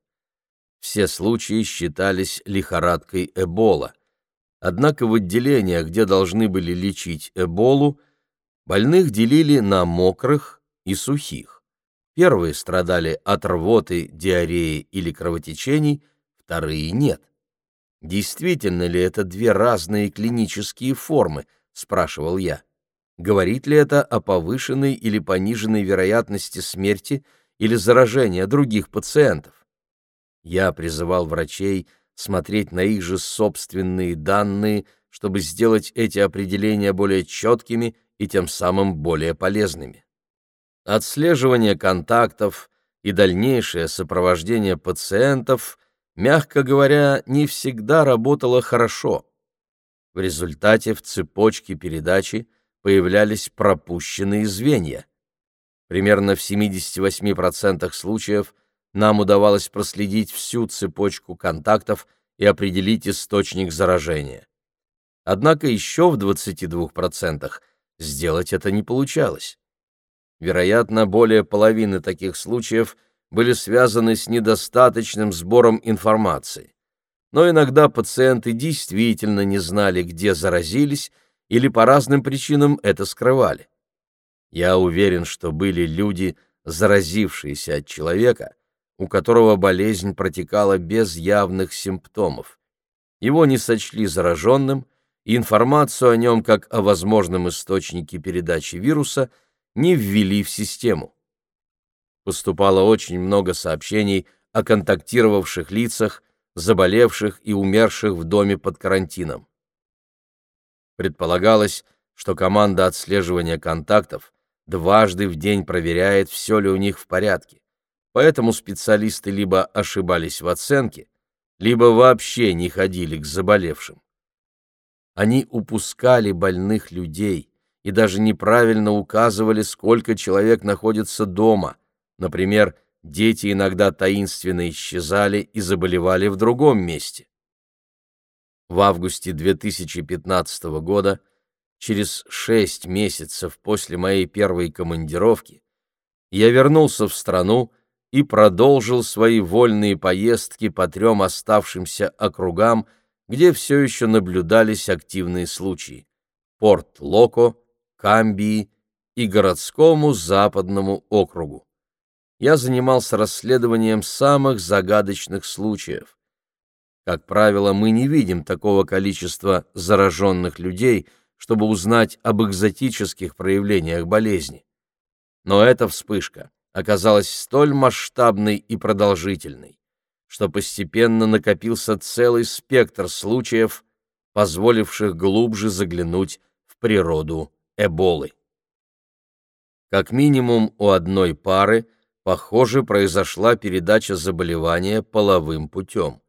Все случаи считались лихорадкой Эбола. Однако в отделениях, где должны были лечить Эболу, больных делили на мокрых и сухих. Первые страдали от рвоты, диареи или кровотечений, вторые — нет. Действительно ли это две разные клинические формы, спрашивал я. Говорит ли это о повышенной или пониженной вероятности смерти или заражения других пациентов? Я призывал врачей смотреть на их же собственные данные, чтобы сделать эти определения более четкими и тем самым более полезными. Отслеживание контактов и дальнейшее сопровождение пациентов, мягко говоря, не всегда работало хорошо. В результате в цепочке передачи появлялись пропущенные звенья. Примерно в 78% случаев нам удавалось проследить всю цепочку контактов и определить источник заражения. Однако еще в 22% сделать это не получалось. Вероятно, более половины таких случаев были связаны с недостаточным сбором информации. Но иногда пациенты действительно не знали, где заразились, или по разным причинам это скрывали. Я уверен, что были люди, заразившиеся от человека, у которого болезнь протекала без явных симптомов. Его не сочли зараженным, и информацию о нем как о возможном источнике передачи вируса – не ввели в систему. Поступало очень много сообщений о контактировавших лицах, заболевших и умерших в доме под карантином. Предполагалось, что команда отслеживания контактов дважды в день проверяет, все ли у них в порядке, поэтому специалисты либо ошибались в оценке, либо вообще не ходили к заболевшим. Они упускали больных людей, и даже неправильно указывали, сколько человек находится дома. Например, дети иногда таинственно исчезали и заболевали в другом месте. В августе 2015 года, через шесть месяцев после моей первой командировки, я вернулся в страну и продолжил свои вольные поездки по трем оставшимся округам, где все еще наблюдались активные случаи. Порт-Локо, Камбии и городскому западному округу. Я занимался расследованием самых загадочных случаев. Как правило, мы не видим такого количества зараженных людей, чтобы узнать об экзотических проявлениях болезни. Но эта вспышка оказалась столь масштабной и продолжительной, что постепенно накопился целый спектр случаев, позволивших глубже заглянуть в природу Эболы. Как минимум у одной пары, похоже, произошла передача заболевания половым путем.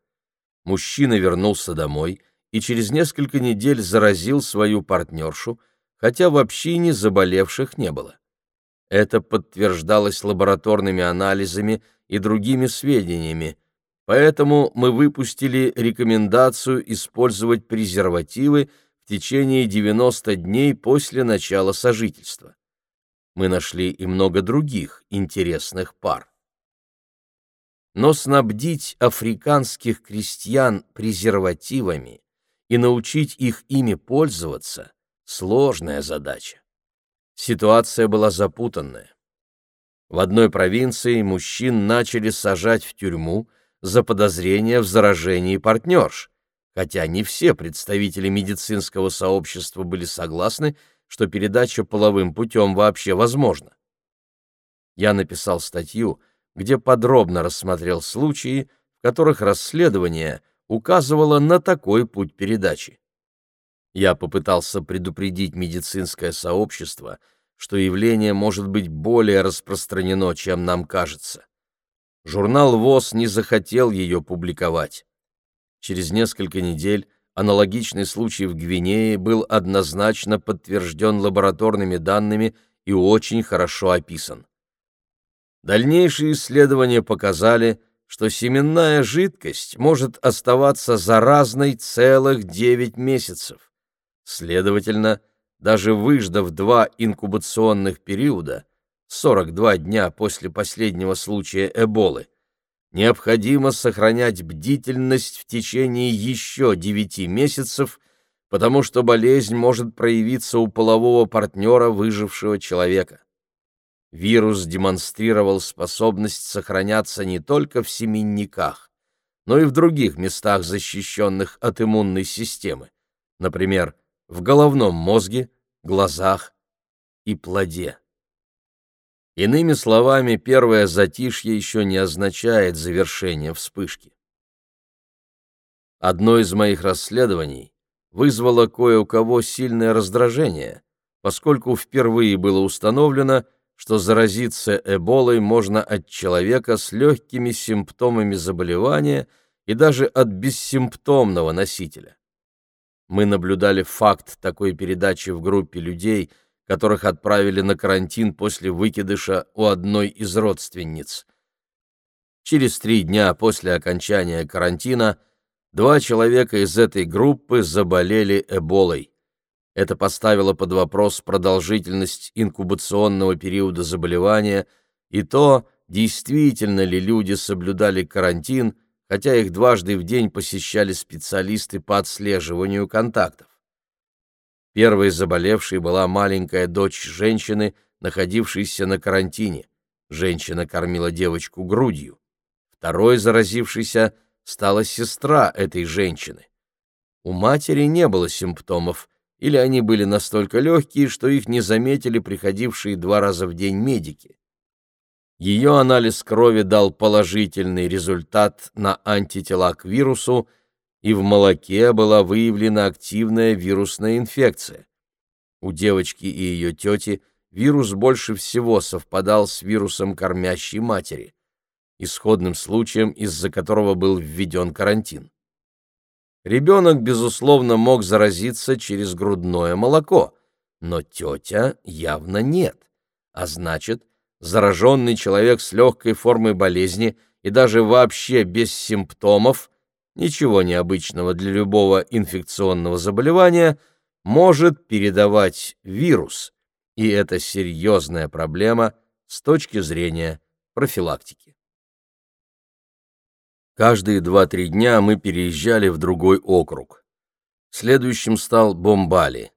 Мужчина вернулся домой и через несколько недель заразил свою партнершу, хотя в общине заболевших не было. Это подтверждалось лабораторными анализами и другими сведениями, поэтому мы выпустили рекомендацию использовать презервативы в течение 90 дней после начала сожительства. Мы нашли и много других интересных пар. Но снабдить африканских крестьян презервативами и научить их ими пользоваться – сложная задача. Ситуация была запутанная. В одной провинции мужчин начали сажать в тюрьму за подозрение в заражении партнерш, хотя не все представители медицинского сообщества были согласны, что передача половым путем вообще возможна. Я написал статью, где подробно рассмотрел случаи, в которых расследование указывало на такой путь передачи. Я попытался предупредить медицинское сообщество, что явление может быть более распространено, чем нам кажется. Журнал ВОЗ не захотел ее публиковать. Через несколько недель аналогичный случай в Гвинее был однозначно подтвержден лабораторными данными и очень хорошо описан. Дальнейшие исследования показали, что семенная жидкость может оставаться заразной целых 9 месяцев. Следовательно, даже выждав два инкубационных периода, 42 дня после последнего случая Эболы, необходимо сохранять бдительность в течение еще 9 месяцев, потому что болезнь может проявиться у полового партнера выжившего человека. Вирус демонстрировал способность сохраняться не только в семенниках, но и в других местах, защищенных от иммунной системы, например, в головном мозге, глазах и плоде. Иными словами, первое затишье еще не означает завершение вспышки. Одно из моих расследований вызвало кое у кого сильное раздражение, поскольку впервые было установлено, что заразиться эболой можно от человека с легкими симптомами заболевания и даже от бессимптомного носителя. Мы наблюдали факт такой передачи в группе людей, которых отправили на карантин после выкидыша у одной из родственниц. Через три дня после окончания карантина два человека из этой группы заболели эболой. Это поставило под вопрос продолжительность инкубационного периода заболевания и то, действительно ли люди соблюдали карантин, хотя их дважды в день посещали специалисты по отслеживанию контактов. Первой заболевшей была маленькая дочь женщины, находившейся на карантине. Женщина кормила девочку грудью. Второй заразившейся стала сестра этой женщины. У матери не было симптомов, или они были настолько легкие, что их не заметили приходившие два раза в день медики. Ее анализ крови дал положительный результат на антитела к вирусу, и в молоке была выявлена активная вирусная инфекция. У девочки и ее тети вирус больше всего совпадал с вирусом кормящей матери, исходным случаем, из-за которого был введен карантин. Ребенок, безусловно, мог заразиться через грудное молоко, но тетя явно нет. А значит, зараженный человек с легкой формой болезни и даже вообще без симптомов, ничего необычного для любого инфекционного заболевания, может передавать вирус, и это серьезная проблема с точки зрения профилактики. Каждые два-три дня мы переезжали в другой округ. Следующим стал Бомбали.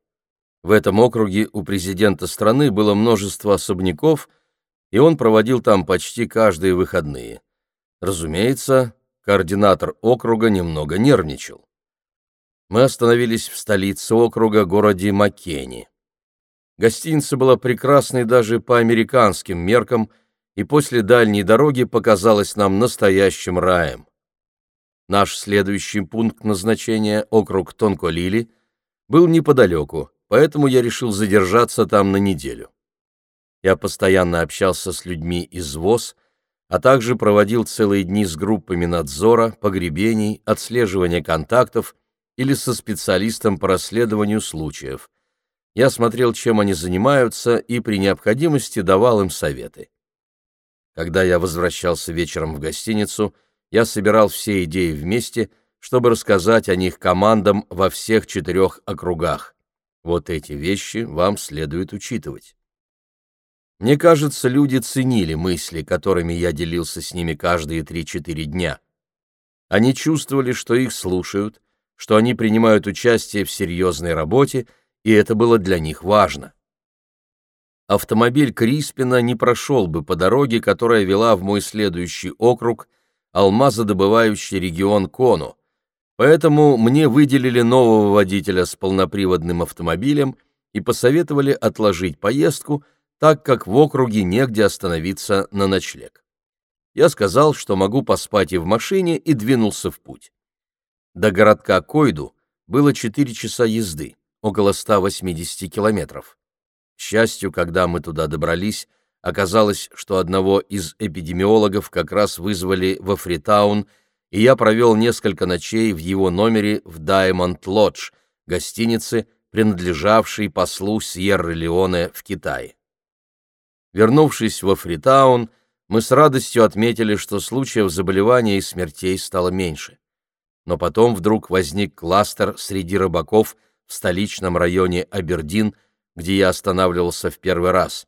В этом округе у президента страны было множество особняков, и он проводил там почти каждые выходные. Разумеется, координатор округа немного нервничал. Мы остановились в столице округа, городе Маккени. Гостиница была прекрасной даже по американским меркам – и после дальней дороги показалась нам настоящим раем. Наш следующий пункт назначения, округ Тонколили, был неподалеку, поэтому я решил задержаться там на неделю. Я постоянно общался с людьми из ВОЗ, а также проводил целые дни с группами надзора, погребений, отслеживания контактов или со специалистом по расследованию случаев. Я смотрел, чем они занимаются, и при необходимости давал им советы. Когда я возвращался вечером в гостиницу, я собирал все идеи вместе, чтобы рассказать о них командам во всех четырех округах. Вот эти вещи вам следует учитывать. Мне кажется, люди ценили мысли, которыми я делился с ними каждые три-четыре дня. Они чувствовали, что их слушают, что они принимают участие в серьезной работе, и это было для них важно автомобиль Криспина не прошел бы по дороге, которая вела в мой следующий округ, алмазодобывающий регион Кону. Поэтому мне выделили нового водителя с полноприводным автомобилем и посоветовали отложить поездку, так как в округе негде остановиться на ночлег. я сказал, что могу поспать и в машине, и двинулся в путь. До городка Койду было 4 часа езды, около 180 километров. К счастью, когда мы туда добрались, оказалось, что одного из эпидемиологов как раз вызвали во Фритаун, и я провел несколько ночей в его номере в Даймонд Лодж, гостинице, принадлежавшей послу Сьерра-Леоне в Китае. Вернувшись во Фритаун, мы с радостью отметили, что случаев заболевания и смертей стало меньше. Но потом вдруг возник кластер среди рыбаков в столичном районе Абердин, где я останавливался в первый раз.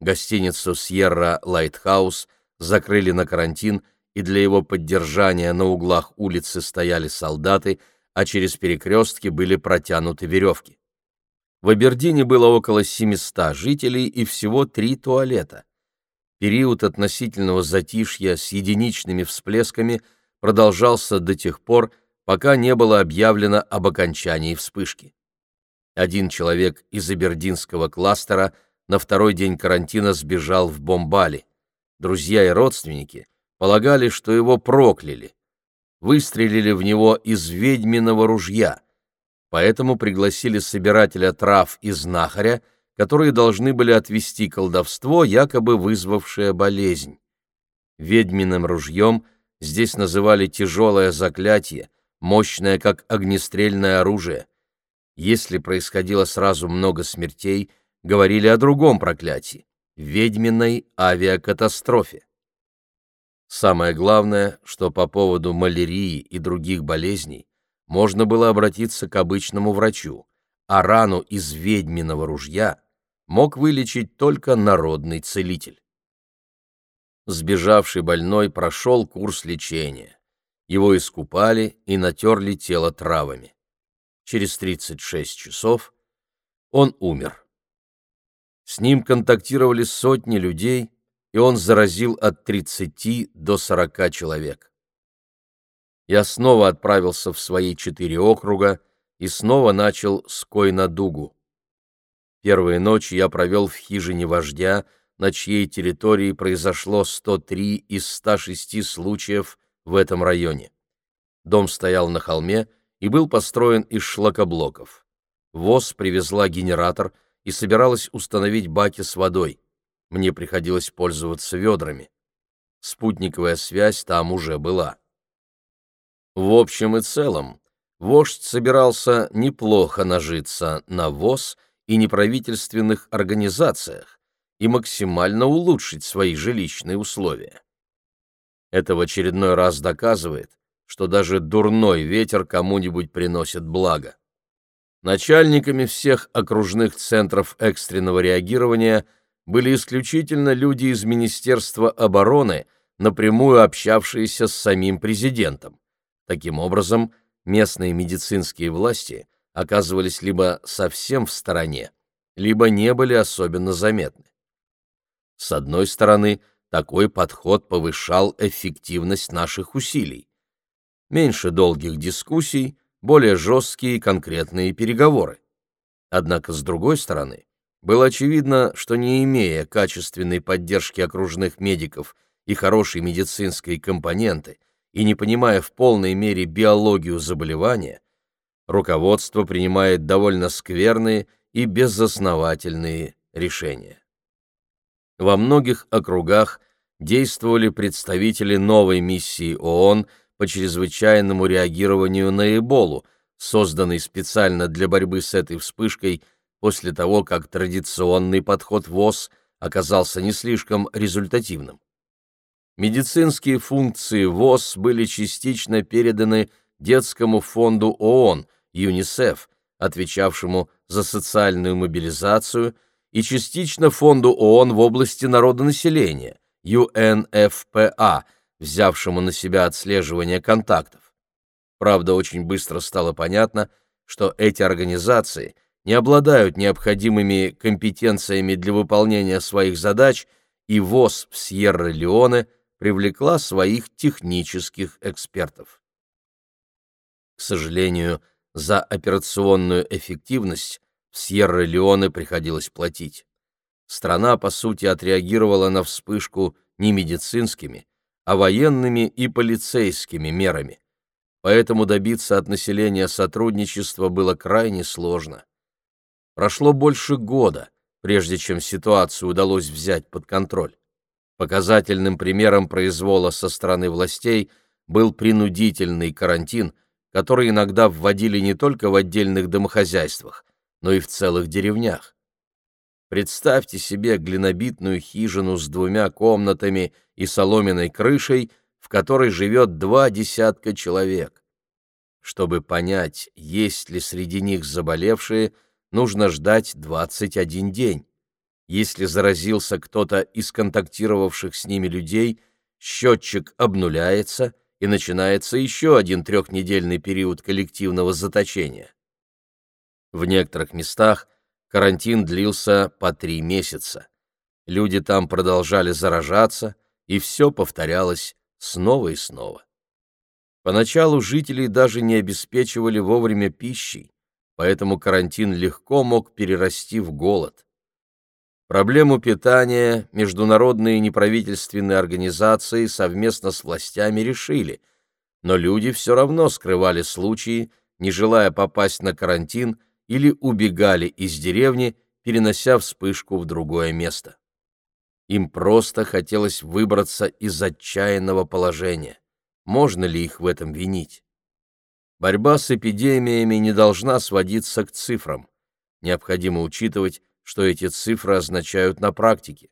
Гостиницу «Сьерра Лайтхаус» закрыли на карантин, и для его поддержания на углах улицы стояли солдаты, а через перекрестки были протянуты веревки. В Абердине было около 700 жителей и всего три туалета. Период относительного затишья с единичными всплесками продолжался до тех пор, пока не было объявлено об окончании вспышки. Один человек из абердинского кластера на второй день карантина сбежал в Бомбали. Друзья и родственники полагали, что его прокляли. Выстрелили в него из ведьминого ружья, поэтому пригласили собирателя трав и знахаря, которые должны были отвести колдовство, якобы вызвавшее болезнь. Ведьминым ружьем здесь называли тяжелое заклятие, мощное как огнестрельное оружие. Если происходило сразу много смертей, говорили о другом проклятии — ведьминой авиакатастрофе. Самое главное, что по поводу малярии и других болезней можно было обратиться к обычному врачу, а рану из ведьминого ружья мог вылечить только народный целитель. Сбежавший больной прошел курс лечения. Его искупали и натерли тело травами. Через 36 часов он умер. С ним контактировали сотни людей, и он заразил от 30 до 40 человек. Я снова отправился в свои четыре округа и снова начал с Койнадугу. Первые ночи я провел в хижине вождя, на чьей территории произошло 103 из 106 случаев в этом районе. Дом стоял на холме и был построен из шлакоблоков. ВОЗ привезла генератор и собиралась установить баки с водой. Мне приходилось пользоваться ведрами. Спутниковая связь там уже была. В общем и целом, вождь собирался неплохо нажиться на ВОЗ и неправительственных организациях и максимально улучшить свои жилищные условия. Это в очередной раз доказывает, что даже дурной ветер кому-нибудь приносит благо. Начальниками всех окружных центров экстренного реагирования были исключительно люди из Министерства обороны, напрямую общавшиеся с самим президентом. Таким образом, местные медицинские власти оказывались либо совсем в стороне, либо не были особенно заметны. С одной стороны, такой подход повышал эффективность наших усилий. Меньше долгих дискуссий, более жесткие и конкретные переговоры. Однако, с другой стороны, было очевидно, что не имея качественной поддержки окружных медиков и хорошей медицинской компоненты, и не понимая в полной мере биологию заболевания, руководство принимает довольно скверные и безосновательные решения. Во многих округах действовали представители новой миссии ООН по чрезвычайному реагированию на Эболу, созданной специально для борьбы с этой вспышкой после того, как традиционный подход ВОЗ оказался не слишком результативным. Медицинские функции ВОЗ были частично переданы Детскому фонду ООН, ЮНИСЕФ, отвечавшему за социальную мобилизацию, и частично Фонду ООН в области народонаселения, ЮНФПА, взявшему на себя отслеживание контактов. Правда, очень быстро стало понятно, что эти организации не обладают необходимыми компетенциями для выполнения своих задач, и ВОЗ в Сьерра-Леоне – привлекла своих технических экспертов. К сожалению, за операционную эффективность в Сьерра-Леоне приходилось платить. Страна, по сути, отреагировала на вспышку не медицинскими, а военными и полицейскими мерами. Поэтому добиться от населения сотрудничества было крайне сложно. Прошло больше года, прежде чем ситуацию удалось взять под контроль. Показательным примером произвола со стороны властей был принудительный карантин, который иногда вводили не только в отдельных домохозяйствах, но и в целых деревнях. Представьте себе глинобитную хижину с двумя комнатами и соломенной крышей, в которой живет два десятка человек. Чтобы понять, есть ли среди них заболевшие, нужно ждать 21 день. Если заразился кто-то из контактировавших с ними людей, счетчик обнуляется, и начинается еще один трехнедельный период коллективного заточения. В некоторых местах карантин длился по три месяца. Люди там продолжали заражаться, и все повторялось снова и снова. Поначалу жителей даже не обеспечивали вовремя пищей, поэтому карантин легко мог перерасти в голод. Проблему питания международные неправительственные организации совместно с властями решили, но люди все равно скрывали случаи, не желая попасть на карантин или убегали из деревни, перенося вспышку в другое место. Им просто хотелось выбраться из отчаянного положения. Можно ли их в этом винить? Борьба с эпидемиями не должна сводиться к цифрам. Необходимо учитывать, что эти цифры означают на практике.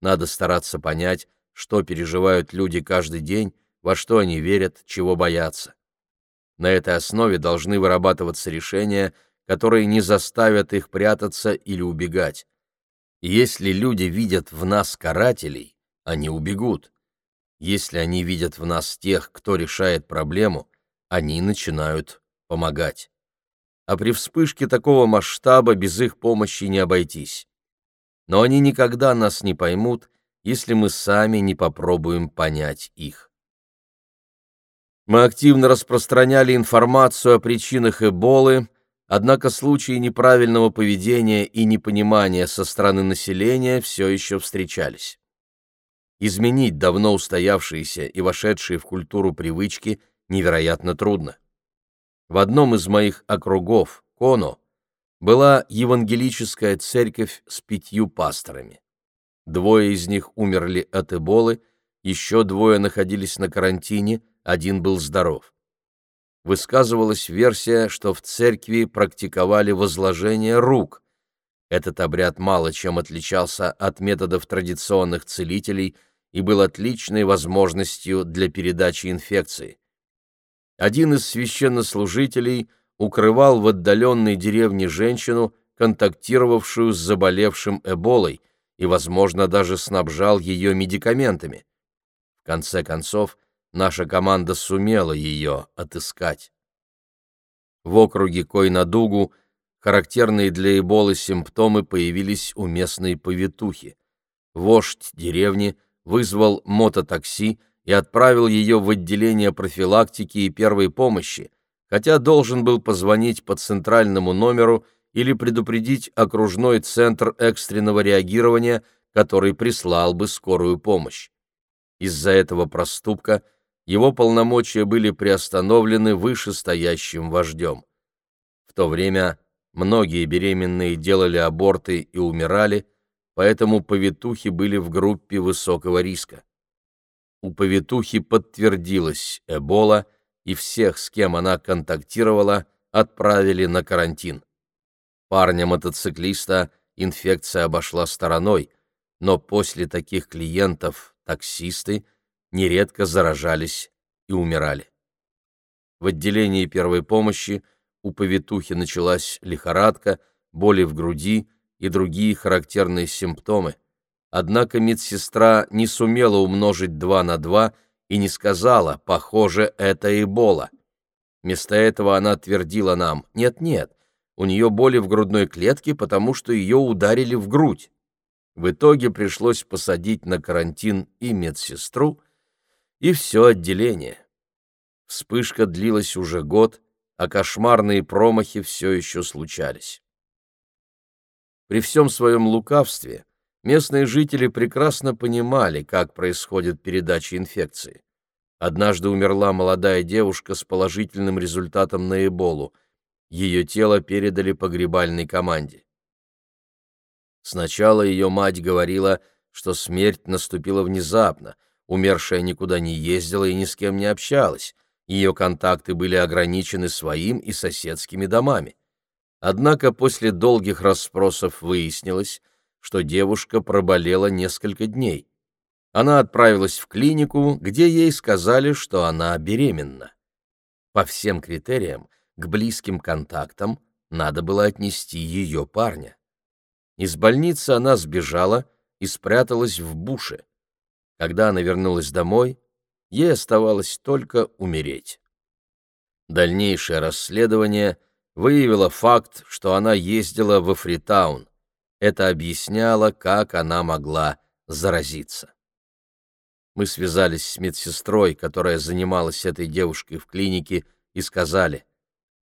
Надо стараться понять, что переживают люди каждый день, во что они верят, чего боятся. На этой основе должны вырабатываться решения, которые не заставят их прятаться или убегать. Если люди видят в нас карателей, они убегут. Если они видят в нас тех, кто решает проблему, они начинают помогать. А при вспышке такого масштаба без их помощи не обойтись. Но они никогда нас не поймут, если мы сами не попробуем понять их. Мы активно распространяли информацию о причинах Эболы, Однако случаи неправильного поведения и непонимания со стороны населения все еще встречались. Изменить давно устоявшиеся и вошедшие в культуру привычки невероятно трудно. В одном из моих округов, Коно, была евангелическая церковь с пятью пасторами. Двое из них умерли от эболы, еще двое находились на карантине, один был здоров высказывалась версия, что в церкви практиковали возложение рук. Этот обряд мало чем отличался от методов традиционных целителей и был отличной возможностью для передачи инфекции. Один из священнослужителей укрывал в отдаленной деревне женщину, контактировавшую с заболевшим эболой, и, возможно, даже снабжал ее медикаментами. В конце концов, наша команда сумела ее отыскать. В округе Койнадугу характерные для эболы симптомы появились у местной повитухи. Вождь деревни вызвал мототакси и отправил ее в отделение профилактики и первой помощи, хотя должен был позвонить по центральному номеру или предупредить окружной центр экстренного реагирования, который прислал бы скорую помощь. Из-за этого проступка – его полномочия были приостановлены вышестоящим вождем. В то время многие беременные делали аборты и умирали, поэтому повитухи были в группе высокого риска. У повитухи подтвердилась Эбола, и всех, с кем она контактировала, отправили на карантин. Парня-мотоциклиста инфекция обошла стороной, но после таких клиентов таксисты – нередко заражались и умирали. В отделении первой помощи у повитухи началась лихорадка, боли в груди и другие характерные симптомы. Однако медсестра не сумела умножить два на два и не сказала «похоже, это Эбола». Вместо этого она твердила нам «нет-нет, у нее боли в грудной клетке, потому что ее ударили в грудь». В итоге пришлось посадить на карантин и медсестру, и все отделение. Вспышка длилась уже год, а кошмарные промахи все еще случались. При всем своем лукавстве местные жители прекрасно понимали, как происходит передача инфекции. Однажды умерла молодая девушка с положительным результатом на Эболу. Ее тело передали погребальной команде. Сначала ее мать говорила, что смерть наступила внезапно, умершая никуда не ездила и ни с кем не общалась, ее контакты были ограничены своим и соседскими домами. Однако после долгих расспросов выяснилось, что девушка проболела несколько дней. Она отправилась в клинику, где ей сказали, что она беременна. По всем критериям, к близким контактам надо было отнести ее парня. Из больницы она сбежала и спряталась в буше. Когда она вернулась домой, ей оставалось только умереть. Дальнейшее расследование выявило факт, что она ездила во Фритаун. Это объясняло, как она могла заразиться. Мы связались с медсестрой, которая занималась этой девушкой в клинике, и сказали,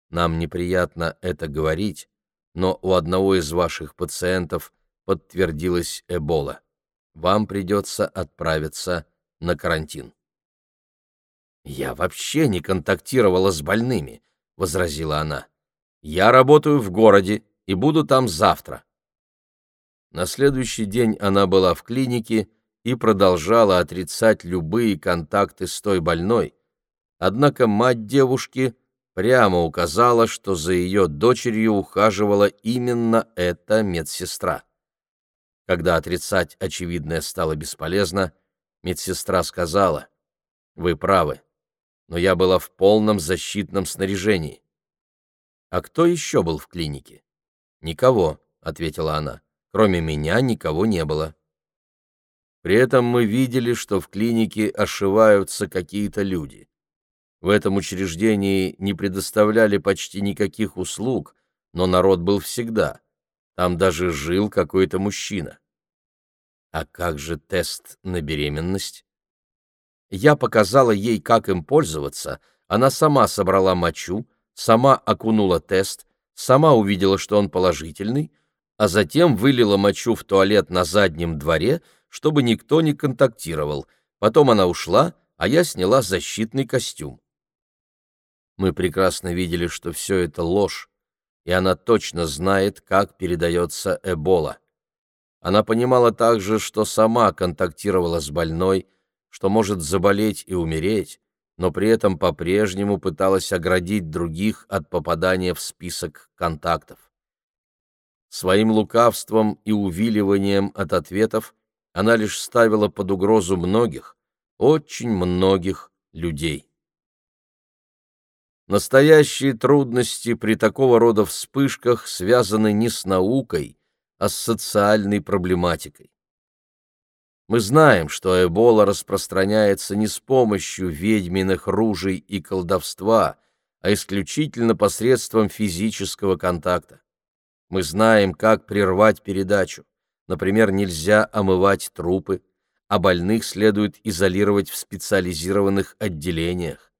«Нам неприятно это говорить, но у одного из ваших пациентов подтвердилась Эбола. Вам придется отправиться на карантин». «Я вообще не контактировала с больными», — возразила она. «Я работаю в городе и буду там завтра». На следующий день она была в клинике и продолжала отрицать любые контакты с той больной, однако мать девушки прямо указала, что за ее дочерью ухаживала именно эта медсестра. Когда отрицать очевидное стало бесполезно, медсестра сказала, «Вы правы, но я была в полном защитном снаряжении. «А кто еще был в клинике?» «Никого», — ответила она. «Кроме меня никого не было». При этом мы видели, что в клинике ошиваются какие-то люди. В этом учреждении не предоставляли почти никаких услуг, но народ был всегда. Там даже жил какой-то мужчина. А как же тест на беременность? Я показала ей, как им пользоваться, она сама собрала мочу, сама окунула тест, сама увидела, что он положительный, а затем вылила мочу в туалет на заднем дворе, чтобы никто не контактировал. Потом она ушла, а я сняла защитный костюм. Мы прекрасно видели, что все это ложь, и она точно знает, как передается Эбола. Она понимала также, что сама контактировала с больной, что может заболеть и умереть, но при этом по-прежнему пыталась оградить других от попадания в список контактов. Своим лукавством и увиливанием от ответов она лишь ставила под угрозу многих, очень многих людей. Настоящие трудности при такого рода вспышках связаны не с наукой, а с социальной проблематикой. Мы знаем, что эбола распространяется не с помощью ведьминых ружей и колдовства, а исключительно посредством физического контакта. Мы знаем, как прервать передачу. Например, нельзя омывать трупы, а больных следует изолировать в специализированных отделениях.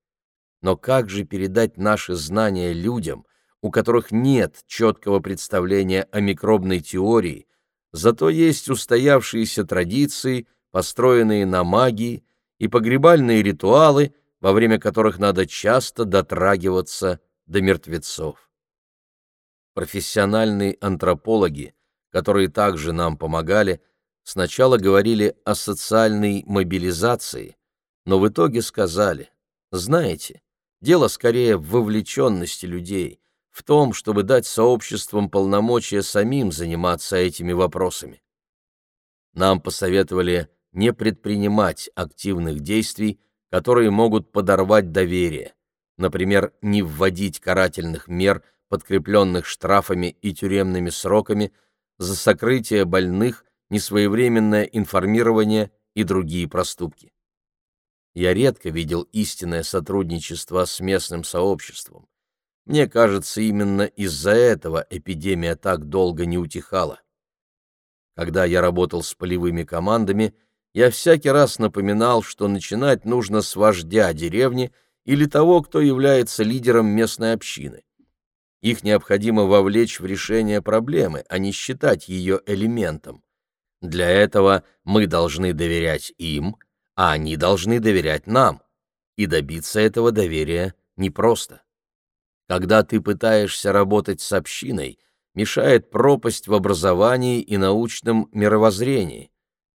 Но как же передать наши знания людям, у которых нет четкого представления о микробной теории, Зато есть устоявшиеся традиции, построенные на магии, и погребальные ритуалы, во время которых надо часто дотрагиваться до мертвецов. Профессиональные антропологи, которые также нам помогали, сначала говорили о социальной мобилизации, но в итоге сказали, знаете, дело скорее в вовлеченности людей, в том, чтобы дать сообществам полномочия самим заниматься этими вопросами. Нам посоветовали не предпринимать активных действий, которые могут подорвать доверие, например, не вводить карательных мер, подкрепленных штрафами и тюремными сроками, за сокрытие больных, несвоевременное информирование и другие проступки. Я редко видел истинное сотрудничество с местным сообществом. Мне кажется, именно из-за этого эпидемия так долго не утихала. Когда я работал с полевыми командами, я всякий раз напоминал, что начинать нужно с вождя деревни или того, кто является лидером местной общины. Их необходимо вовлечь в решение проблемы, а не считать ее элементом. Для этого мы должны доверять им, а они должны доверять нам. И добиться этого доверия непросто. Когда ты пытаешься работать с общиной, мешает пропасть в образовании и научном мировоззрении.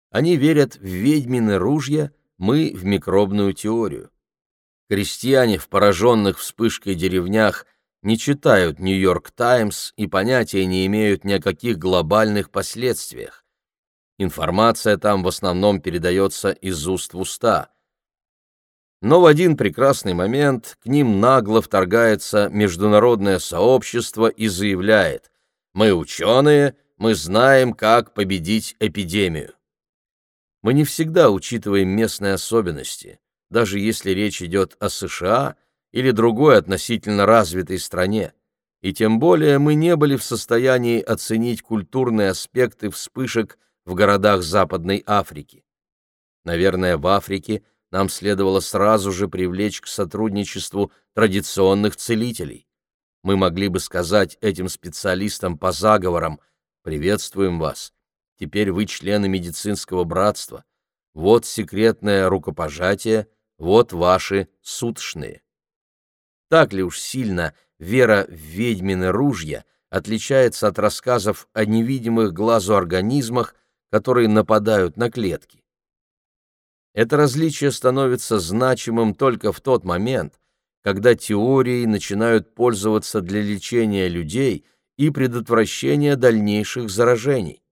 Они верят в ведьмины ружья, мы — в микробную теорию. Крестьяне в пораженных вспышкой деревнях не читают «Нью-Йорк Таймс» и понятия не имеют ни о каких глобальных последствиях. Информация там в основном передается из уст в уста. Но в один прекрасный момент к ним нагло вторгается международное сообщество и заявляет «Мы ученые, мы знаем, как победить эпидемию». Мы не всегда учитываем местные особенности, даже если речь идет о США или другой относительно развитой стране, и тем более мы не были в состоянии оценить культурные аспекты вспышек в городах Западной Африки. Наверное, в Африке нам следовало сразу же привлечь к сотрудничеству традиционных целителей. Мы могли бы сказать этим специалистам по заговорам «Приветствуем вас. Теперь вы члены медицинского братства. Вот секретное рукопожатие, вот ваши сутшные». Так ли уж сильно вера в ведьмины ружья отличается от рассказов о невидимых глазу организмах, которые нападают на клетки. Это различие становится значимым только в тот момент, когда теории начинают пользоваться для лечения людей и предотвращения дальнейших заражений.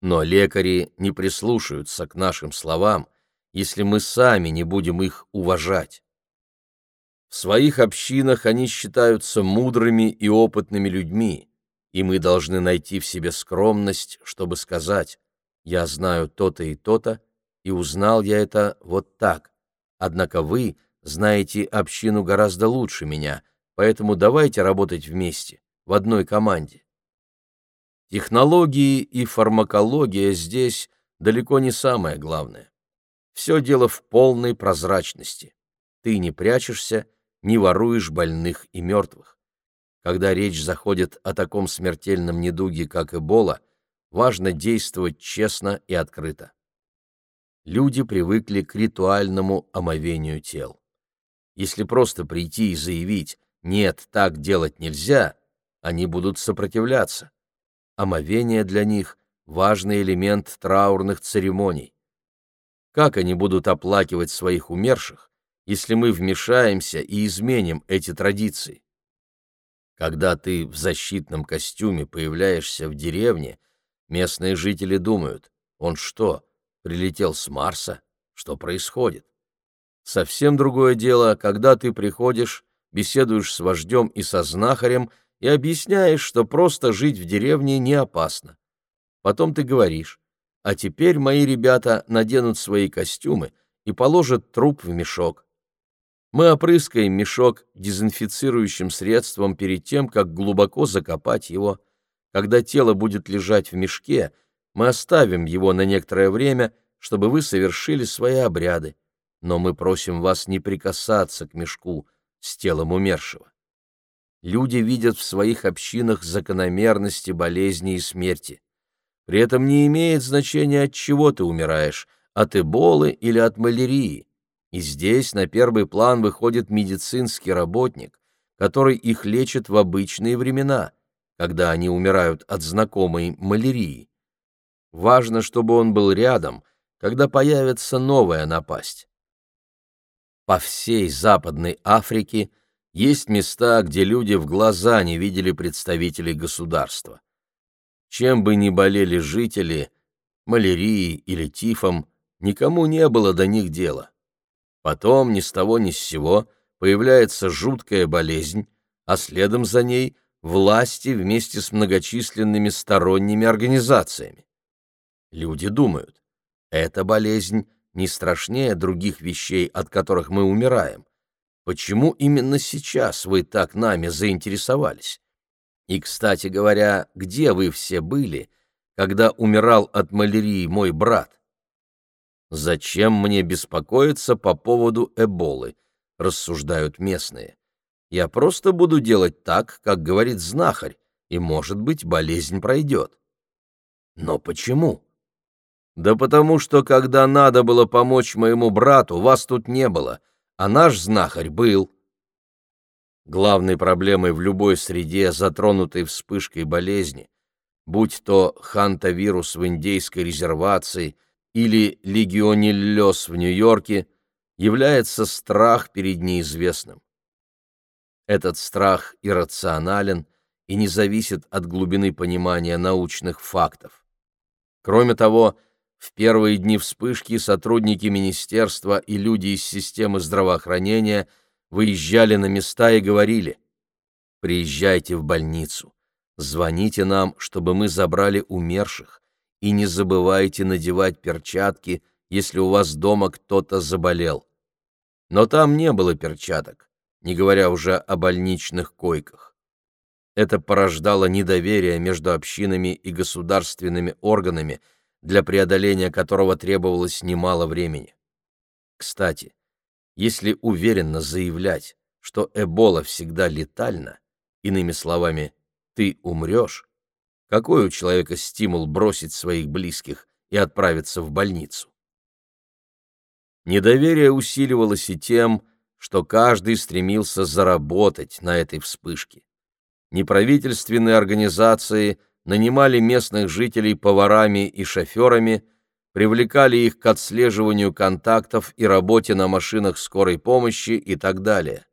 Но лекари не прислушаются к нашим словам, если мы сами не будем их уважать. В своих общинах они считаются мудрыми и опытными людьми, и мы должны найти в себе скромность, чтобы сказать я знаю то-то и то-то, и узнал я это вот так. Однако вы знаете общину гораздо лучше меня, поэтому давайте работать вместе, в одной команде. Технологии и фармакология здесь далеко не самое главное. Все дело в полной прозрачности. Ты не прячешься, не воруешь больных и мертвых. Когда речь заходит о таком смертельном недуге, как Эбола, важно действовать честно и открыто. Люди привыкли к ритуальному омовению тел. Если просто прийти и заявить «нет, так делать нельзя», они будут сопротивляться. Омовение для них – важный элемент траурных церемоний. Как они будут оплакивать своих умерших, если мы вмешаемся и изменим эти традиции? Когда ты в защитном костюме появляешься в деревне – Местные жители думают, он что, прилетел с Марса? Что происходит? Совсем другое дело, когда ты приходишь, беседуешь с вождем и со знахарем и объясняешь, что просто жить в деревне не опасно. Потом ты говоришь, а теперь мои ребята наденут свои костюмы и положат труп в мешок. Мы опрыскаем мешок дезинфицирующим средством перед тем, как глубоко закопать его. Когда тело будет лежать в мешке, мы оставим его на некоторое время, чтобы вы совершили свои обряды, но мы просим вас не прикасаться к мешку с телом умершего. Люди видят в своих общинах закономерности болезни и смерти. При этом не имеет значения, от чего ты умираешь, от эболы или от малярии. И здесь на первый план выходит медицинский работник, который их лечит в обычные времена – когда они умирают от знакомой малярии. Важно, чтобы он был рядом, когда появится новая напасть. По всей Западной Африке есть места, где люди в глаза не видели представителей государства. Чем бы ни болели жители, малярией или тифом, никому не было до них дела. Потом ни с того ни с сего появляется жуткая болезнь, а следом за ней – власти вместе с многочисленными сторонними организациями. Люди думают, эта болезнь не страшнее других вещей, от которых мы умираем. Почему именно сейчас вы так нами заинтересовались? И, кстати говоря, где вы все были, когда умирал от малярии мой брат? Зачем мне беспокоиться по поводу эболы, рассуждают местные. Я просто буду делать так, как говорит знахарь, и, может быть, болезнь пройдет. Но почему? Да потому что, когда надо было помочь моему брату, вас тут не было, а наш знахарь был. Главной проблемой в любой среде, затронутой вспышкой болезни, будь то хантавирус в индейской резервации или легионеллез в Нью-Йорке, является страх перед неизвестным. Этот страх иррационален и не зависит от глубины понимания научных фактов. Кроме того, в первые дни вспышки сотрудники министерства и люди из системы здравоохранения выезжали на места и говорили «Приезжайте в больницу, звоните нам, чтобы мы забрали умерших, и не забывайте надевать перчатки, если у вас дома кто-то заболел». Но там не было перчаток, не говоря уже о больничных койках. Это порождало недоверие между общинами и государственными органами – для преодоления которого требовалось немало времени. Кстати, если уверенно заявлять, что Эбола всегда летальна, иными словами, ты умрешь, какой у человека стимул бросить своих близких и отправиться в больницу? Недоверие усиливалось и тем, что каждый стремился заработать на этой вспышке. Неправительственные организации нанимали местных жителей поварами и шоферами, привлекали их к отслеживанию контактов и работе на машинах скорой помощи и так далее.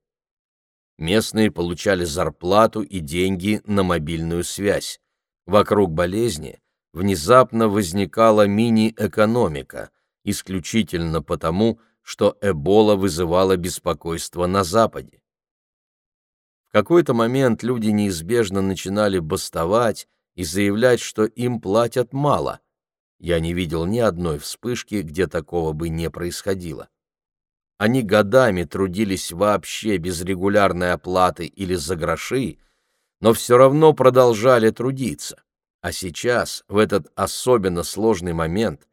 Местные получали зарплату и деньги на мобильную связь. Вокруг болезни внезапно возникала мини-экономика, исключительно потому, что Эбола вызывала беспокойство на Западе. В какой-то момент люди неизбежно начинали бастовать и заявлять, что им платят мало. Я не видел ни одной вспышки, где такого бы не происходило. Они годами трудились вообще без регулярной оплаты или за гроши, но все равно продолжали трудиться. А сейчас, в этот особенно сложный момент,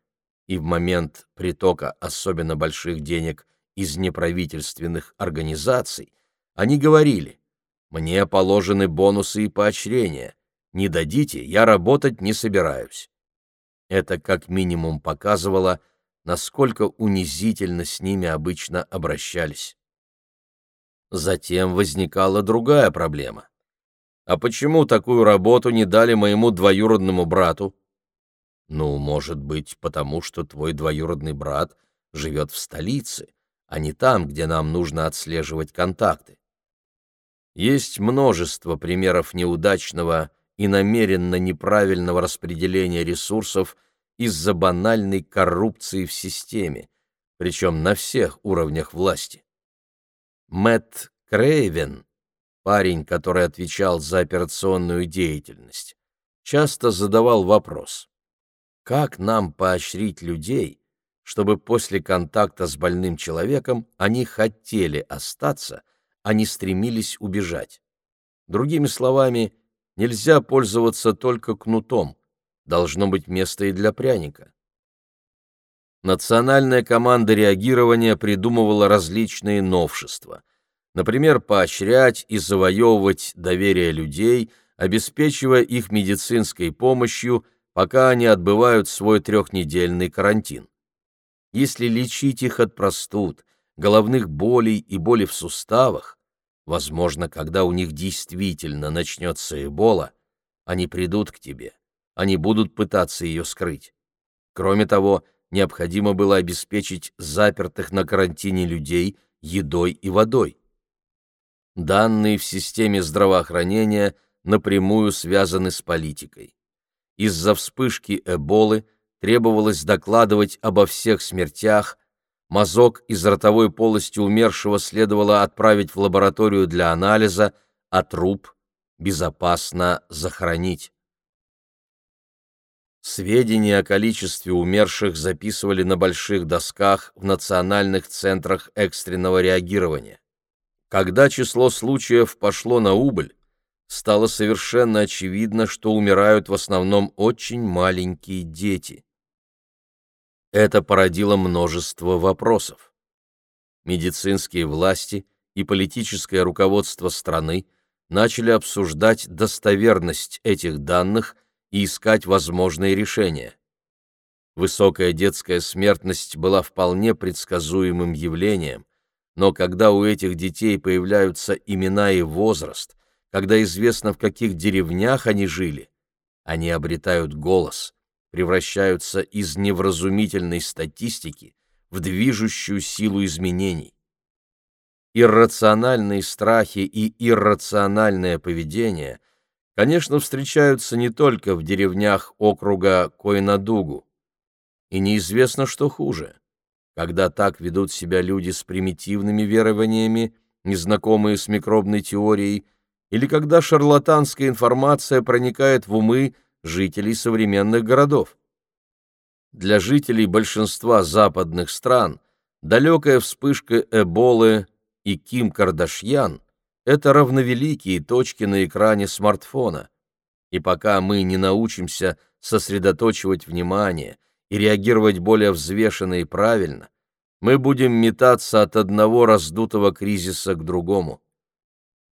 и в момент притока особенно больших денег из неправительственных организаций, они говорили, «Мне положены бонусы и поощрения, не дадите, я работать не собираюсь. Это как минимум показывало, насколько унизительно с ними обычно обращались. Затем возникала другая проблема. А почему такую работу не дали моему двоюродному брату? Ну, может быть, потому что твой двоюродный брат живет в столице, а не там, где нам нужно отслеживать контакты. Есть множество примеров неудачного и намеренно неправильного распределения ресурсов из-за банальной коррупции в системе, причем на всех уровнях власти. Мэтт Крейвен, парень, который отвечал за операционную деятельность, часто задавал вопрос, как нам поощрить людей, чтобы после контакта с больным человеком они хотели остаться, а не стремились убежать. Другими словами, Нельзя пользоваться только кнутом, должно быть место и для пряника. Национальная команда реагирования придумывала различные новшества. Например, поощрять и завоевывать доверие людей, обеспечивая их медицинской помощью, пока они отбывают свой трехнедельный карантин. Если лечить их от простуд, головных болей и боли в суставах, Возможно, когда у них действительно начнется эбола, они придут к тебе, они будут пытаться ее скрыть. Кроме того, необходимо было обеспечить запертых на карантине людей едой и водой. Данные в системе здравоохранения напрямую связаны с политикой. Из-за вспышки эболы требовалось докладывать обо всех смертях, Мазок из ротовой полости умершего следовало отправить в лабораторию для анализа, а труп безопасно захоронить. Сведения о количестве умерших записывали на больших досках в национальных центрах экстренного реагирования. Когда число случаев пошло на убыль, стало совершенно очевидно, что умирают в основном очень маленькие дети. Это породило множество вопросов. Медицинские власти и политическое руководство страны начали обсуждать достоверность этих данных и искать возможные решения. Высокая детская смертность была вполне предсказуемым явлением, но когда у этих детей появляются имена и возраст, когда известно, в каких деревнях они жили, они обретают голос, превращаются из невразумительной статистики в движущую силу изменений. Иррациональные страхи и иррациональное поведение, конечно, встречаются не только в деревнях округа Койнадугу. И неизвестно, что хуже когда так ведут себя люди с примитивными верованиями, незнакомые с микробной теорией, или когда шарлатанская информация проникает в умы жителей современных городов. Для жителей большинства западных стран далекая вспышка Эболы и Ким Кардашьян – это равновеликие точки на экране смартфона. И пока мы не научимся сосредоточивать внимание – и реагировать более взвешенно и правильно, мы будем метаться от одного раздутого кризиса к другому.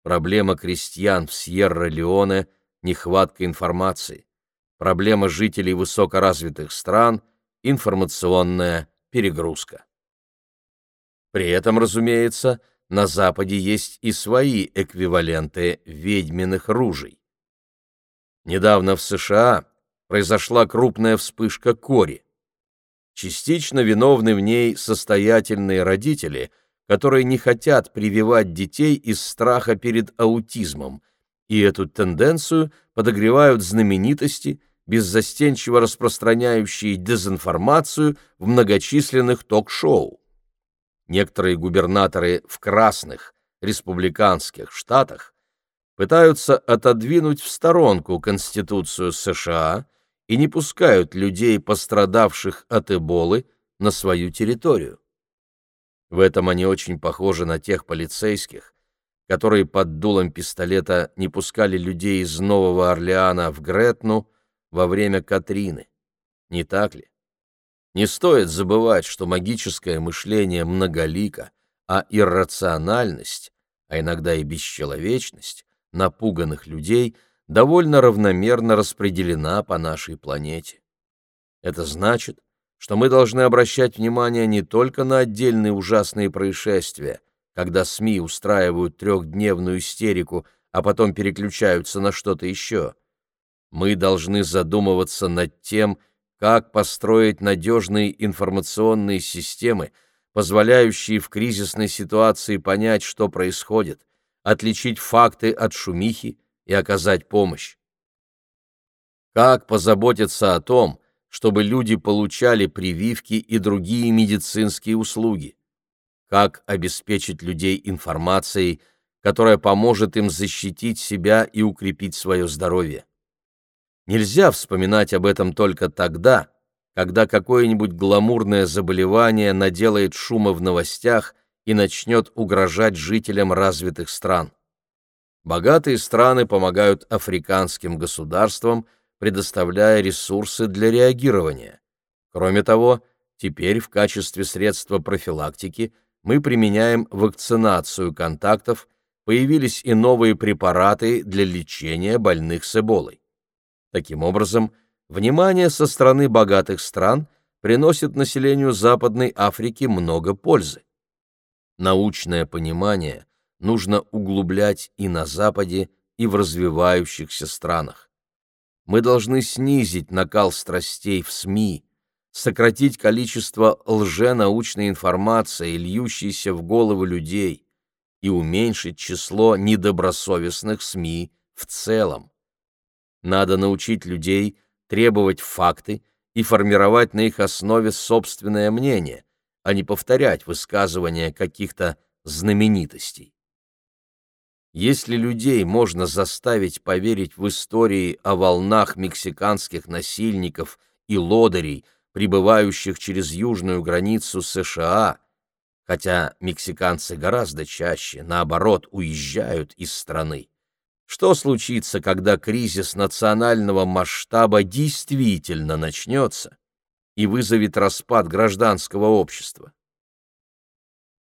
Проблема крестьян в Сьерра-Леоне – нехватка информации. Проблема жителей высокоразвитых стран – информационная перегрузка. При этом, разумеется, на Западе есть и свои эквиваленты ведьминых ружей. Недавно в США произошла крупная вспышка кори. Частично виновны в ней состоятельные родители, которые не хотят прививать детей из страха перед аутизмом, и эту тенденцию подогревают знаменитости, беззастенчиво распространяющие дезинформацию в многочисленных ток-шоу. Некоторые губернаторы в красных, республиканских штатах пытаются отодвинуть в сторонку Конституцию США – и не пускают людей, пострадавших от эболы, на свою территорию. В этом они очень похожи на тех полицейских, которые под дулом пистолета не пускали людей из Нового Орлеана в Гретну во время Катрины. Не так ли? Не стоит забывать, что магическое мышление многолико, а иррациональность, а иногда и бесчеловечность напуганных людей – довольно равномерно распределена по нашей планете. Это значит, что мы должны обращать внимание не только на отдельные ужасные происшествия, когда СМИ устраивают трехдневную истерику, а потом переключаются на что-то еще. Мы должны задумываться над тем, как построить надежные информационные системы, позволяющие в кризисной ситуации понять, что происходит, отличить факты от шумихи, и оказать помощь. Как позаботиться о том, чтобы люди получали прививки и другие медицинские услуги? Как обеспечить людей информацией, которая поможет им защитить себя и укрепить свое здоровье? Нельзя вспоминать об этом только тогда, когда какое-нибудь гламурное заболевание наделает шума в новостях и начнет угрожать жителям развитых стран. Богатые страны помогают африканским государствам, предоставляя ресурсы для реагирования. Кроме того, теперь в качестве средства профилактики мы применяем вакцинацию контактов, появились и новые препараты для лечения больных с эболой. Таким образом, внимание со стороны богатых стран приносит населению Западной Африки много пользы. Научное понимание нужно углублять и на Западе, и в развивающихся странах. Мы должны снизить накал страстей в СМИ, сократить количество лженаучной информации, льющейся в головы людей, и уменьшить число недобросовестных СМИ в целом. Надо научить людей требовать факты и формировать на их основе собственное мнение, а не повторять высказывания каких-то знаменитостей. Если людей можно заставить поверить в истории о волнах мексиканских насильников и лодырей, прибывающих через южную границу США, хотя мексиканцы гораздо чаще, наоборот, уезжают из страны, что случится, когда кризис национального масштаба действительно начнется и вызовет распад гражданского общества?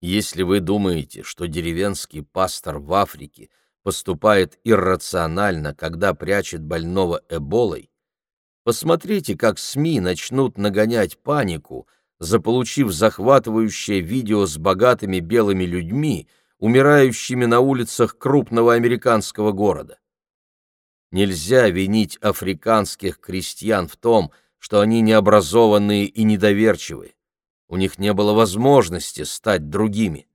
Если вы думаете, что деревенский пастор в Африке поступает иррационально, когда прячет больного эболой, Посмотрите, как СМИ начнут нагонять панику, заполучив захватывающее видео с богатыми белыми людьми, умирающими на улицах крупного американского города. Нельзя винить африканских крестьян в том, что они необразованные и недоверчивые. У них не было возможности стать другими.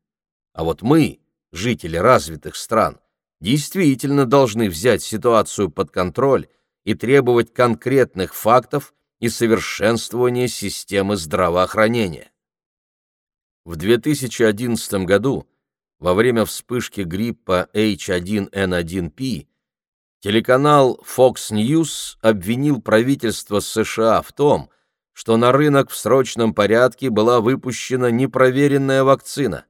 А вот мы, жители развитых стран, действительно должны взять ситуацию под контроль и требовать конкретных фактов и совершенствования системы здравоохранения. В 2011 году, во время вспышки гриппа H1N1P, телеканал Fox News обвинил правительство США в том, что на рынок в срочном порядке была выпущена непроверенная вакцина.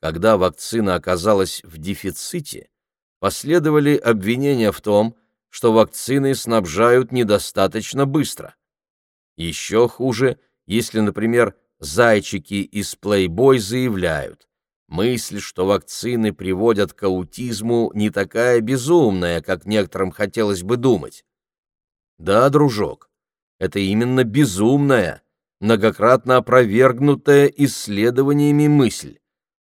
Когда вакцина оказалась в дефиците, последовали обвинения в том, что вакцины снабжают недостаточно быстро. Еще хуже, если, например, зайчики из Playboy заявляют, мысль, что вакцины приводят к аутизму, не такая безумная, как некоторым хотелось бы думать. Да, дружок, это именно безумная, многократно опровергнутая исследованиями мысль,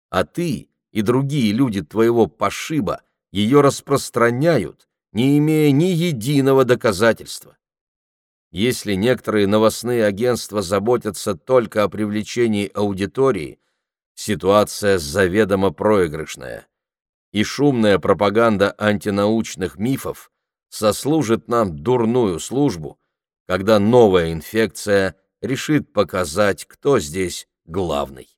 а ты и другие люди твоего пошиба ее распространяют, не имея ни единого доказательства. Если некоторые новостные агентства заботятся только о привлечении аудитории, ситуация заведомо проигрышная. И шумная пропаганда антинаучных мифов сослужит нам дурную службу, когда новая инфекция решит показать, кто здесь главный.